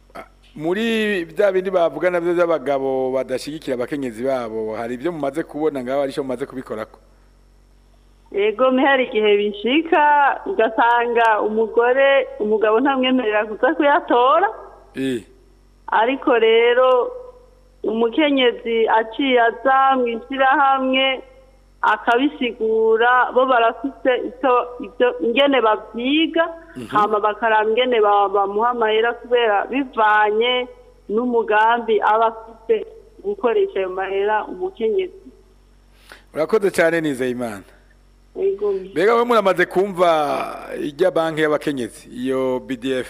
ah, muri bya bindi bavuga nabyo by'abagabo badashyigikira abakenyezi babo hari ibyo mumaze kubona ngaho hari icyo mumaze kubikoraho yego ntihari igihe bishika ugasanga umugore umugabo ntamwemerera kuza kuyatora eh. ariko rero umukenyezi aciye aza mu ishyirahamwe akabisigura bo barafite ibyo ingene babyiga mhm. hama bakaraba bamuha amahera kubera bivanye n'umugambi aba afite gukoresha ayo mahera umukenyezi urakoze cyane imana mbega we muramaze kumva ijya banki y'abakenyezi iyo bdf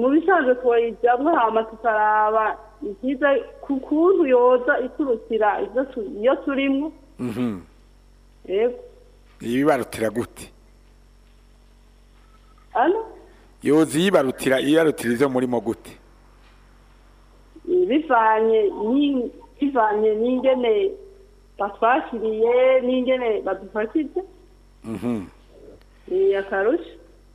mu bisanzwe twayijyamo amatike araba byiza ku kuntu yoza iturukira iyo turimo mhm. yibarutira gute yoza yibarutira yibarutira izo murimo gute bivanye bivanye n'ingene batwakiriye n'ingene badufashije mhm. akarusho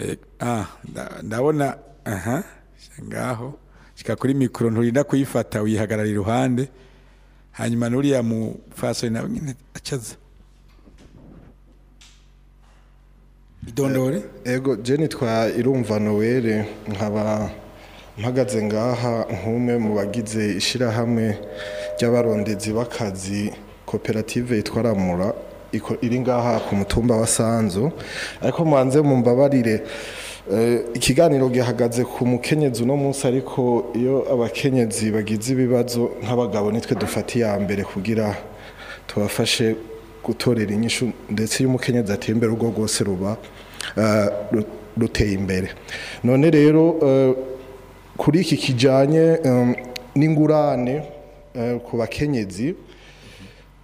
eh, ah, ndabona aha ngaho kuri mikoro nturinda kuyifata wihagarara iruhande hanyuma n'uriya mufasoni nawe nyine acaza idondore ego jeni twa irumva nowere nkaba mpagaze ngaha nk'umwe mu bagize ishyirahamwe ry'abarondezi b'akazi koperative yitwa ramura iri ngaha ku mutumba wa sanzu ariko mbanze mumbabarire Eh, ikiganiro gihagaze ku mukenyezi uno munsi ariko iyo abakenyezi bagize ibibazo nk'abagabo nitwe dufata iya mbere kugira tubafashe gutorera inyishu ndetse iyo umukenyezi ateye imbere urwo rwose ruba eh, ruteye imbere none rero eh, kuri iki kijyanye n'ingurane ku bakenyezi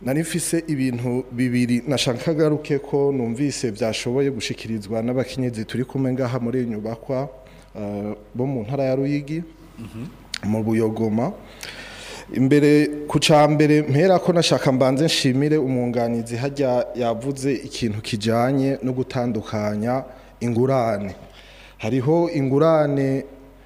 nari ibintu bibiri nashakaga ruke ko numvise byashoboye gushikirizwa n'abakenyezi turi kumwe ngaha muri iyi nyubakwa eh, bo mu ntara ya ruyigi mu buyogoma imbere ku cya mbere mpera ko nashaka mbanze nshimire umwunganizi hajya yavuze ikintu kijyanye no gutandukanya ingurane hariho ingurane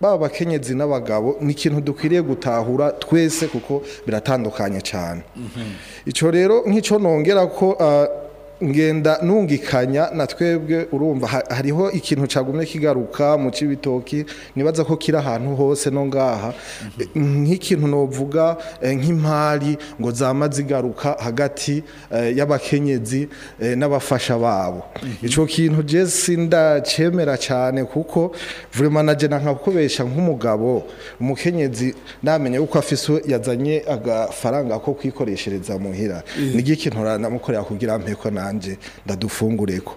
baba abakenyezi n'abagabo ni ikintu dukwiriye gutahura twese kuko biratandukanye cyane mhm. icyo rero nk'icyo nongera ko ah, ngenda nungikanya na twebwe urumva hariho ikintu cyagumye kigaruka mu cy'ibitoki nibaza ko kira ahantu hose no ngaha mhm. nk'ikintu novuga eh, nk'impari ngo zamaze igaruka hagati eh, y'abakenyezi eh, n'abafasha babo mhm. icyo kintu je ndacemera cyane kuko vurema na jena nkakubesha nk'umugabo umukenyezi namenye uko afise yazanye agafaranga ko kwikoreshereza muhira mhm. n'igikintu namukorera kugira mpeko nanjye nanjye ndadufungureko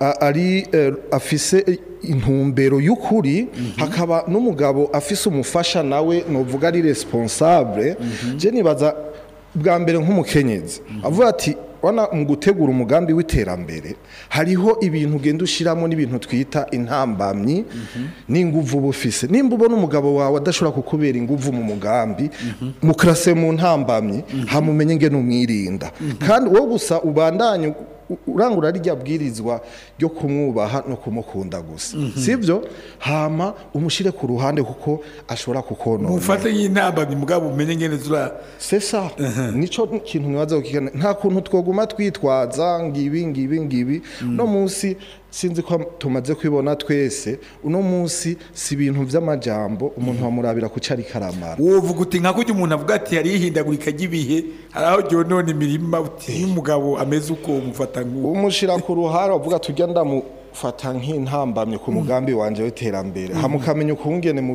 ari eh, afise intumbero y'ukuri mhm. hakaba n'umugabo afise umufasha nawe nuvuga ari responsable mhm. je nibaza bwa mbere nk'umukenyezi mhm. avuga ati wana mu gutegura umugambi w'iterambere hariho ibintu ugenda ushyiramo n'ibintu twita intambamyi n'inguvu uba ufise nimba ubona umugabo wawe adashobora kukubera inguvu mu mugambi mukarase mu ntambamyi hamumenye nge n'umwirinda kandi wowe gusa ubandanye urangura rya bwirizwa ryo kumwubaha no kumukunda gusa mhm. sibyo hama umushyire ku ruhande kuko ashobora kukonona mufate y'inama ni mugabo umenye ngene zura sesa nico kintu nibaza kukigana nta kuntu twoguma twitwaza ngibi ngibi ngibi mm. no munsi sinzi ko tumaze kwibona twese uno munsi si ibintu by'amajambo umuntu wamurabira ku cyari karamara wovuga uti nka kurya umuntu avuga ati hari ihindagurika ry'ibihe hari aho jya none imirima iyo umugabo ameze uko umufata nk'uwo umushyira ku ruhara uvuga tujya ndamufata nk'intambamye ku mugambi wanjye w'iterambere mm. hamukamenya ukungene mu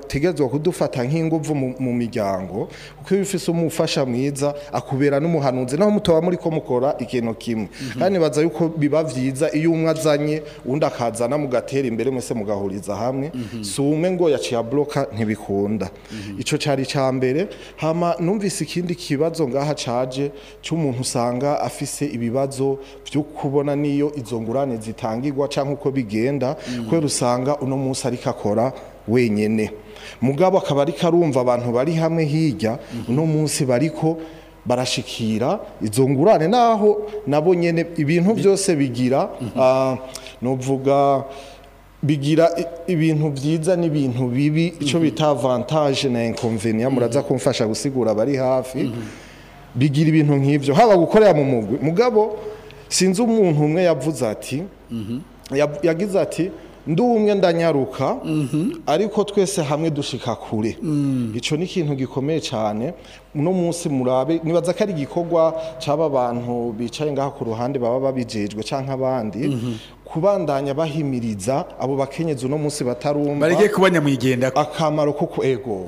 bategezwa kudufata nk'inguvu mu miryango kuko iyo ufise umufasha mwiza akubera n'umuhanuzi naho mutoba muri ko mukora ikintu kimwe mhm. kandi nibaza yuko biba vyiza iyo umwe azanye undi akazana mugatera imbere mwese mugahuriza hamwe mhm. si umwe ngo yaciye abloka ntibikunda mhm. ico cari ca mbere hama numvise ikindi kibazo ngaha caje cy'umuntu usanga afise ibibazo byo kubona niyo izo ngurane zitangirwa cyangwa uko bigenda mm. kubera usanga uno munsi ariko akora wenyine mugabo akaba ariko arumva abantu bari hamwe hirya mm-hmm. uno munsi bariko barashikira izo ngurane naho nabo nyene ibintu byose bigira mm-hmm. ah, nuvuga uh, bigira ibintu byiza n'ibintu bibi icyo mhm. bita avantage na inconvenient mhm. muraza kumfasha gusigura abari hafi mhm. bigira ibintu nk'ibyo haba gukorera mu mugwi mugabo sinzi umuntu umwe yavuze ati yagize ati umwe ndanyaruka ariko twese hamwe dushika kure icyo ni ikintu gikomeye cyane uno munsi murabe nibaza ko ari igikorwa cy'aba bantu bicaye ngaho ku ruhande baba babijejwe cyangwa abandi kubandanya bahimiriza abo bakenyezi uno munsi batarumva bareke kubanyamwigendako akamaro ko ego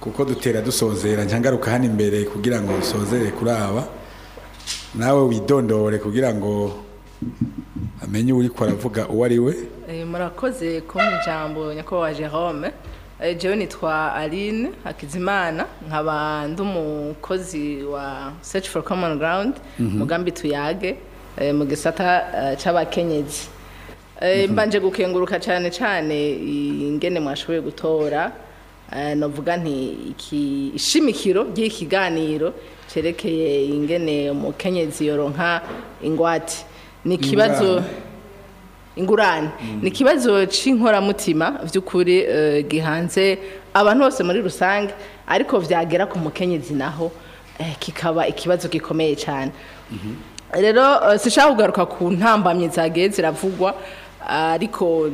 kuko dutera dusozera njya ngaruka hano imbere kugira ngo usozere kuraba nawe widondore kugira ngo amenye uri kwaravuga uwo ari we eh, murakoze kumva ijambo nyakubahwa jerome eh, jewe nitwa aline hakizimana nkaba ndi wa search for common ground mhm. mugambi tuyage eh, mu gisata cy'abakenyezi mhm. mbanje gukenguruka cyane cyane ingene mwashoboye gutora Eh, navuga nti ishimikiro ry'ikiganiro cyerekeye ingene umukenyezi yoronka ingwate ni ikibazo ingurane mm. ni ikibazo cy'inkoramutima by'ukuri eh, gihanze abantu bose muri rusange ariko byagera ku mukenyezi naho eh, kikaba ikibazo gikomeye cyane mhm. rero sishaka kugaruka ku ntambamye zagiye ziravugwa ariko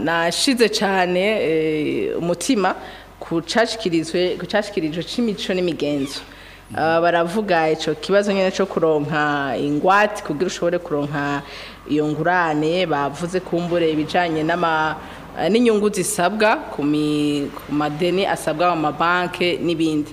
nashize cyane eh, umutima kucashikirizwe cyashyikirijwe cy'imico n'imigenzo mhm. ah, baravuga icyo kibazo nyine cyo kuronka ingwati kugira ushobore kuronka iyo ngurane bavuze kumbure ibijyanye eh, n'inyungu zisabwa ku madeni asabwa mu mabanki n'ibindi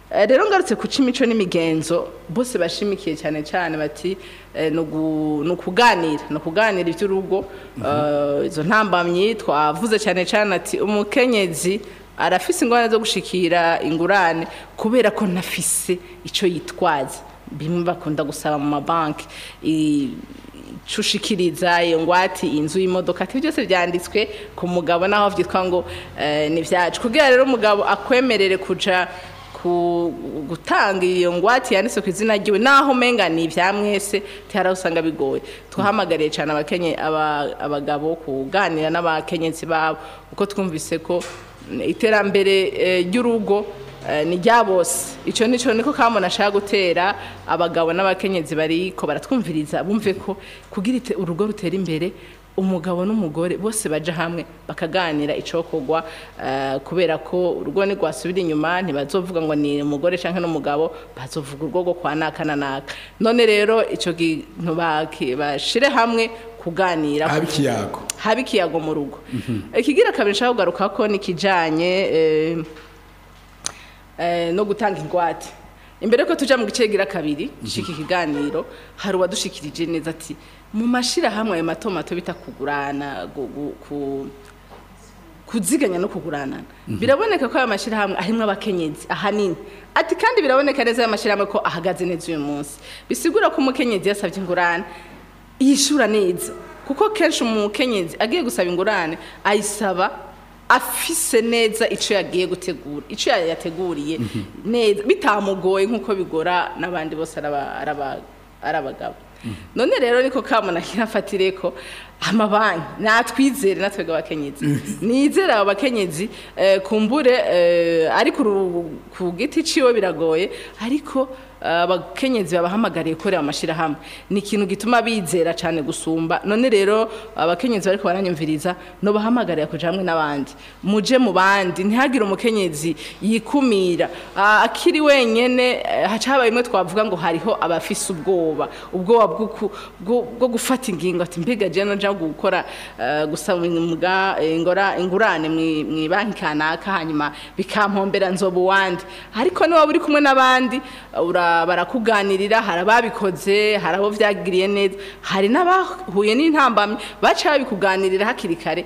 Eh, rero ngarutse ku imico n'imigenzo bose bashimikiye cyane cyane bati eh, ni ukuganira ni ukuganira iby'urugo eh, izo ntambamyi twavuze cyane cyane ati umukenyezi arafise ingorane zo gushikira ingurane kubera ko nafise icyo yitwaza bimwe bakunda gusaba mu mabanki icushikiriza iyo ngwate inzu y'imodoka ati byose byanditswe ku mugabo naho byitwa ngo ni byacu kugira rero umugabo akwemerere kuja gutanga iyo ngwate yanditse ku izina ryiwe naho umenga ni ibya mwese ntihari usanga bigoye tuhamagariye cyane abagabo kuganira n'abakenyezi babo kuko twumvise ko iterambere eh, ry'urugo eh, ni rya bose icyo ni cyo niko kamuna ashaka gutera abagabo n'abakenyezi bariko baratwumviriza bumve ko kugira urugo rutera imbere umugabo n'umugore bose bajya hamwe bakaganira icokogwa eh, kubera ko urwo ni rwasubira inyuma ntibazovuga ngo ni umugore cyangwa n'umugabo bazovuga urwo rwo kwa naka na naka none rero icyo kintu bashyire hamwe kuganira haba ikiyago haba ikiyago mu rugo ikigira mhm. eh, kabiri nshaka kugaruka ko n'ikijyanye eh, no gutanga ingwate imbere ko tujya mu gice kabiri dushika mhm. ikiganiro hari uwadushikirije neza ati mu mashyirahamwe ayo mato mato bita kugurana kuziganya no kugurana mhm. biraboneka ko aya mashyirahamwe arimo abakenyezi ahanini ati kandi biraboneka neza aya mashyirahamwe ko ahagaze neza uyu munsi bisigura ko umukenyezi yasabye ingurane yishura neza kuko kenshi umukenyezi agiye gusaba ingurane ayisaba afise neza icyo yagiye gutegura icyo yateguriye mhm. neza bitamugoye nk'uko bigora n'abandi bose ari abagabo none rero niko kamunaki nafatire ko amabanki natwizere natwebwe abakenyezi mm. nizere abo bakenyezi eh, kumbure eh, ariko ku giti ciwe biragoye ariko abakenyezi babahamagariye gukorera amashyirahamwe ni ikintu gituma bizera cyane gusumba none rero abakenyezi bari baranyumviriza ntubahamagariye kujya hamwe n'abandi muje mu bandi ntihagire umukenyezi yikumira ah, akiri wenyine eh, hacabaye imwe twavuga ngo hariho abafise ubwoba ubwoba bwo gufata ingingo ati mbega jena njya gukora eh, gusaba ingurane mu ibanki kanaka hanyuma bikampombera nzoba uwandi ariko niba uri kumwe n'abandi ura barakuganirira hari ababikoze hari abo byagiriye neza hari n'abahuye n'intambamyi baca babikuganirira hakiri kare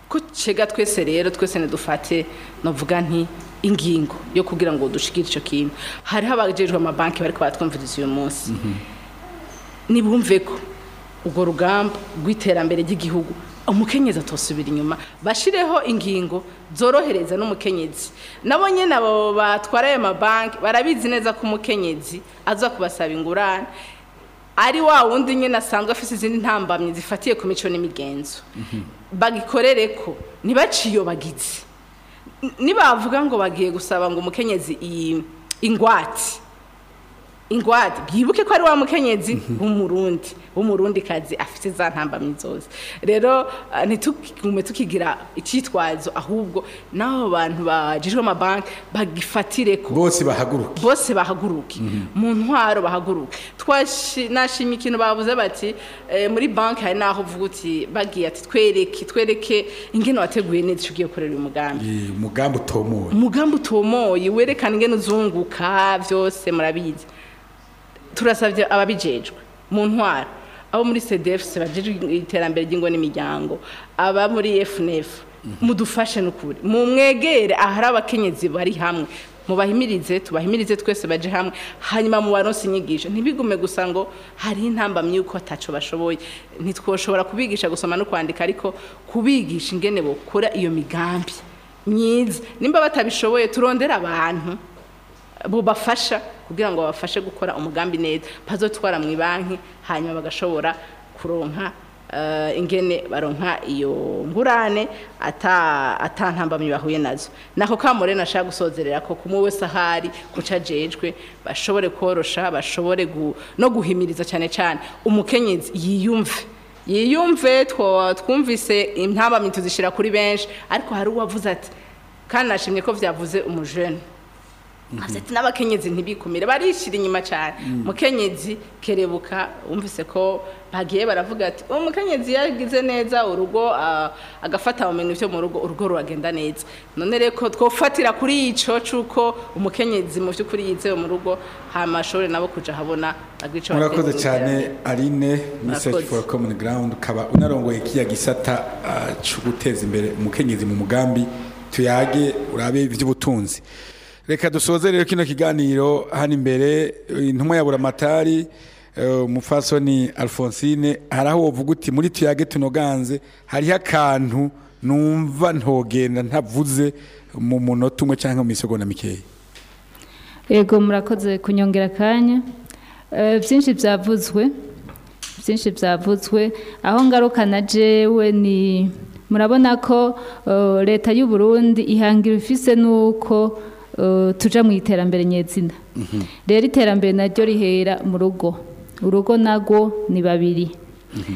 ko cyega twese rero twese ntidufate navuga nti ingingo yo kugira ngo dushigire icyo kintu hariho abajejwe amabanki bari batwumviriza uyu munsi mhm. ntibumve ko urwo rugamba rw'iterambere ry'igihugu umukenyezi atosubira inyuma bashyireho ingingo zorohereza n'umukenyezi nabo nyine abo batwara ayo mabanki barabizi neza ko umukenyezi aza kubasaba ingurane ari wa wundi nyine asanzwe afite izindi ntambamyi zifatiye ku mico n'imigenzo mhm. bagikorere ko ntibaciye bagize nibavuga ngo bagiye gusaba ngo umukenyezi ingwate ingwate byibuke ko ari wa mukenyezi w'umurundi w'umurundi kazi afite za ntambamyi zose rero eh, ntitugume tukigira icyitwazo ahubwo n'abo bantu bajijwe amabanki bagifatire ko bose bahaguruke bose bahaguruke mhm. mu ntwaro bahaguruke nashimye ikintu bavuze bati eh, muri banki hari n'aho uvuga uti bagiye ati twereke twereke ingene wateguye neza icyo ugiye gukorera uyu mugambi umugambi utomoye umugambi utomoye werekana ingene uzunguka byose murabizi turasabye ababijejwe mu ntwara abo muri cdfc bagira iterambere ry'ingo n'imiryango aba muri fnf mhm. mudufashe n'ukuri mumwegere ahari abakenyezi bari hamwe mubahimirize tubahimirize twese baje hamwe hanyuma mu baronsi inyigisho ntibigume gusa ngo hari intamba myuko ataco bashoboye ntitwoshobora kubigisha gusoma no kwandika ariko kubigisha ingene bokora iyo migambi myiza nimba batabishoboye turondera abantu bubafasha kugira ngo babafashe gukora umugambi neza bazotwara mu banki hanyuma bagashobora kuronka eh, ingene baronka iyo ngurane atantambamyi bahuye nazo nako kamurena ashaka gusozerera ko ku wese ahari jejwe, bashobore korosha bashobore no guhimiriza cyane cyane umukenyezi yiyumve yiyumve twumvise intambamyi tuzishyira kuri benshi ariko hari uwavuze ati kandi nashimye ko byavuze umujene Mhm. abasetsi n'abakenyezi ntibikumire barishira inyuma cyane mm. mukenyezi kerebuka wumvise ko bagiye baravuga ati umukenyezi yagize neza urugo agafata mu bintu byo mu rugo urugo ruragenda neza none reko twofatira kuri icyo cy'uko umukenyezi mu by'ukuri yizewe mu rugo hanyuma ashobore nabo kujya habona agwica murakoze cyane arine message for common ground ukaba unarongoye kiriya gisata cyo guteza imbere umukenyezi mu mugambi tuyage urabe iby'ubutunzi reka dusoze rero kino kiganiro hano imbere intumwa ya buramatari eh, umupfasoni alfonsine hari aho wavuga uti muri tuyage tunoganze hariho akantu numva ntogenda ntavuze mu munota umwe cyangwa mu isegonda mikeya yego murakoze kunyongera akanya eh, byinshi byavuzwe byinshi byavuzwe aho ngaruka na jewe ni murabona ko eh, leta y'u Burundi ihangira ifise n'uko tuja mu iterambere nyezina mhm. rero iterambere naryo rihera mu rugo urugo nago ni babiri mhm.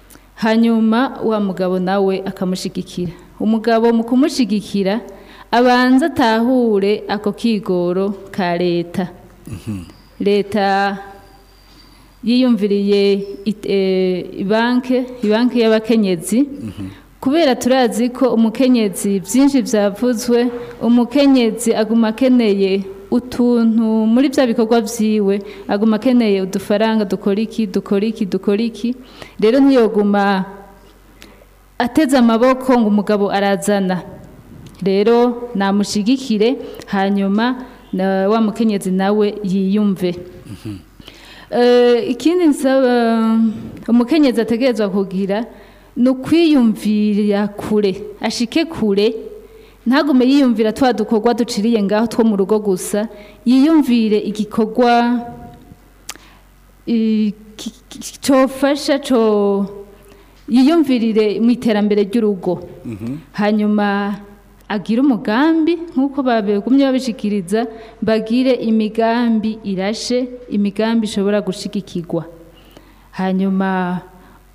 hanyuma wa mugabo nawe akamushyigikira umugabo mu kumushyigikira abanza atahure ako kigoro ka leta mhm. leta yiyumviriye eh, banki banki y'abakenyezi mhm. kubera turazi ko umukenyezi byinshi byavuzwe umukenyezi aguma akeneye utuntu muri bya bikorwa byiwe aguma akeneye udufaranga dukora iki dukora iki dukora iki rero ntiyoguma ateze amaboko ngo umugabo arazana rero namushigikire hanyuma wa mukenyezi nawe yiyumve eh, ikindi nsaba umukenyezi ategerezwa kugira ni ukwiyumvira kure ashike kure ntagume yiyumvira twa dukorwa duciriye ngaho two mu rugo gusa yiyumvire igikogwa cyofasha cyo yiyumvirire mu iterambere ry'urugo mhm. hanyuma agira umugambi nk'uko babigumye babishikiriza bagire imigambi irashe imigambi ishobora gushigikirwa hanyuma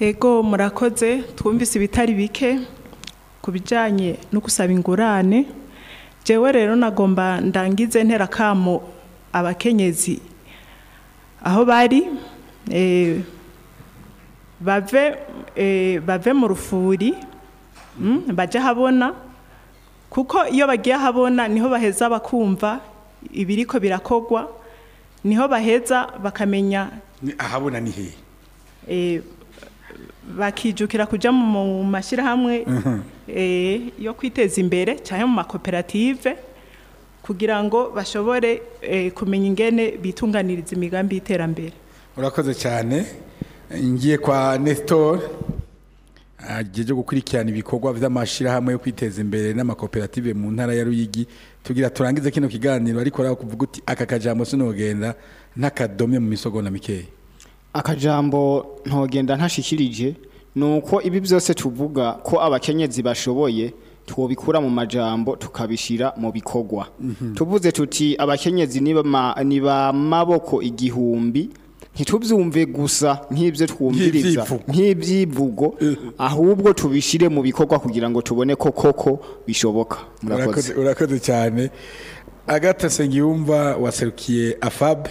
ego murakoze twumvise ibitari bike ku bijyanye no gusaba ingurane jewe rero nagomba ndangize ntera abakenyezi aho bari eh, eh, bave mu rufuri mm, bajye ahabona kuko iyo bagiye ahabona niho baheza bakumva ibiriko birakogwa niho baheza bakamenya ahabona ni hehe eh, bakijukira kujya mu mashyirahamwe Eh, yo kwiteza imbere cyane mu makoperative kugira ngo bashobore eh, kumenya ingene bitunganiriza imigambi y'iterambere urakoze cyane ngiye kwa nesitori agiye gukurikirana ibikorwa by'amashyirahamwe yo kwiteza imbere n'amakoperative mu ntara ya ruyigi tugira turangize kino kiganiro ariko rero kuvuga uti aka kajambo sinogenda n'akadomye mu misogona mikeya akajambo ntogenda ntashyikirije nuko ibi byose tuvuga ko abakenyezi bashoboye twobikura mu majambo tukabishira mu bikogwa mhm. tuvuze tuti abakenyezi ni ba maboko igihumbi ntitubyumve gusa nk'ibyo twumviriza nk'ibyivugo mhm. ahubwo tubishire mu bikogwa kugira ngo tubone ko koko bishoboka murakoze urakoze cyane agatase ngiyumva waserukiye afabe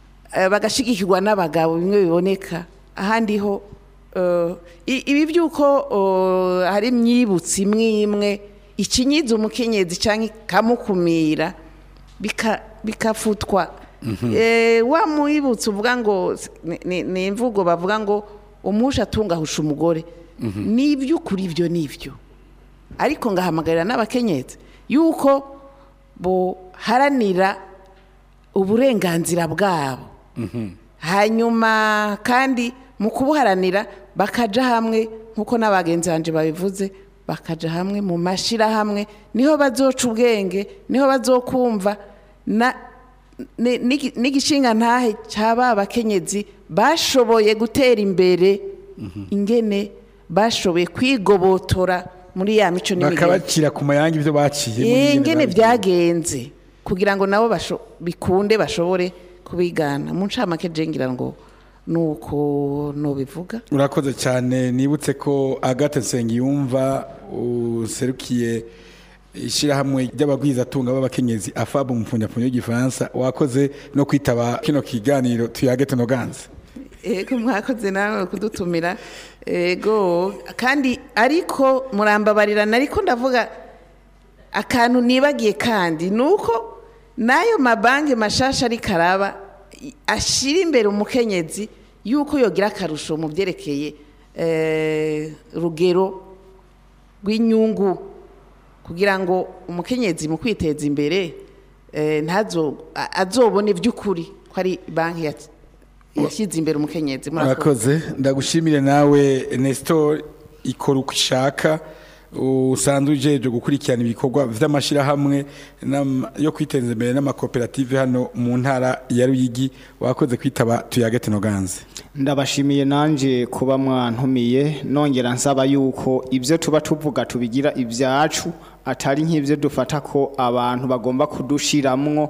eh, bagashyigikirwa n'abagabo bimwe biboneka ahandi ho ibi eh, by'uko eh, hari imyibutsi imwe imwe ikinyiza umukenyezi cyangwa ikamukumira bikafutwa mhm. eh, wa mwibutsi uvuga ngo ni imvugo bavuga ngo umusha atungahusha umugore mhm. ni iby'ukuri ibyo ni ariko ngahamagarira n'abakenyezi yuko buharanira uburenganzira bwabo mhm. hanyuma kandi mu kubuharanira bakajya hamwe nk'uko n'abagenzi banjye babivuze bakajya hamwe mu mashyirahamwe niho bazoca ubwenge niho bazokumva n'igishinga ntahe cyaba abakenyezi bashoboye gutera imbere mhm. ingene bashoboye kwigobotora muri ya mico n'imigenzo bakabacira ku mayange ibyo baciye eh, ingene byagenze kugira ngo nabo bikunde bashobore kubigana mu ncamake ngo nuko nubivuga urakoze cyane nibutse ko Agate agathe yumva userukiye ishyirahamwe ry'abagwizatunga b'abakenyezi afabu mu mfunyafunyo y'igifaransa wakoze no kwitaba kino kiganiro tuyage tunoganze ego mwakoze nawe kudutumira ego kandi ariko murambabarirana ariko ndavuga akantu nibagiye kandi ni uko n'ayo mabanki mashasha ari karaba ashyira imbere umukenyezi yuko yogira akarusho mu byerekeye eh, rugero rw'inyungu kugira ngo umukenyezi mu kwiteza imbere eh, azobone by'ukuri ko ari banki yashyize imbere umukenyezi murakoze ndagushimire nawe nestor ikora uko ishaka usanzwe ugejeje gukurikirana ibikorwa by'amashyirahamwe yo kwiteza imbere n'amakoperative hano mu ntara ya ruyigi wakoze kwitaba tuyagate noganze ndabashimiye nanjye kuba mwantumiye nongera nsaba yuko ibyo tuba tuvuga tubigira ibyacu atari nk'ibyo dufata ko abantu bagomba kudushiramwo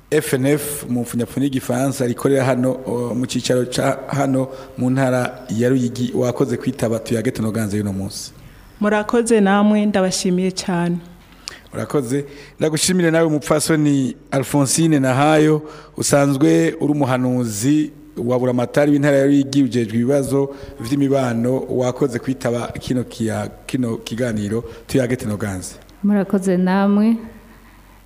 FNF mu mfunyapfunya y'igifaransa rikorera hano mu cyicaro cya hano mu ntara ya Ruyigi wakoze kwitaba tuyagete no ganze munsi murakoze namwe ndabashimiye cyane urakoze ndagushimire nawe umupfasoni alphonsine nahayo usanzwe uri umuhanuzi wabura buramatari w'intara ya ibibazo by'imibano wakoze kwitaba kino kino kiganiro no tinoganze murakoze namwe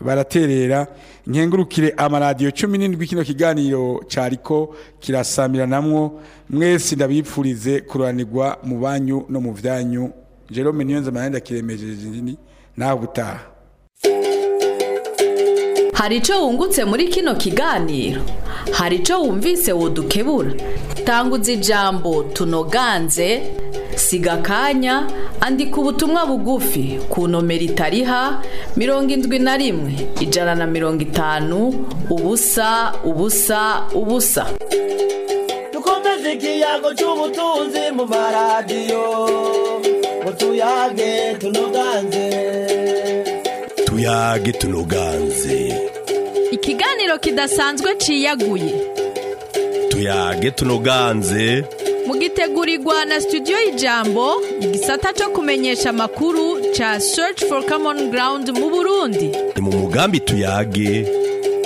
baraterera nkengurukire amaradiyo cumi n'indwi kino kiganiro cariko kirasamira kirasamiranamwo mwese ndabipfurize kuranirwa mu banyu no mu vyanyu jerome niyonzamana ndakiremejeje nawe ubutaha hari icyo wungutse muri kino kiganiro hari icyo wumvise wudukebura tanga ijambo tunoganze siga akanya andika ubutumwa bugufi ku nomero itariha mirongo indwi na rimwe ijana na mirongo itanu ubusa ubusa ubusa dukomeze ikiyago cy'ubutunzi mu maradiyo utuyage tunoganze tuyage tunoganze ikiganiro kidasanzwe ciyaguye tuyage tunoganze mugitegurirwa na studio y'ijambo igisata cyo kumenyesha amakuru ca search for common ground mu burundi ni mu mugambi tuyage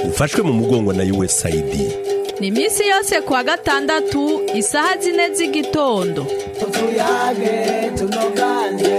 ufashwe mu mugongo na usaid ni iminsi yose kuwa gatandatu isaha zine z'igitondo tuyage tunoganze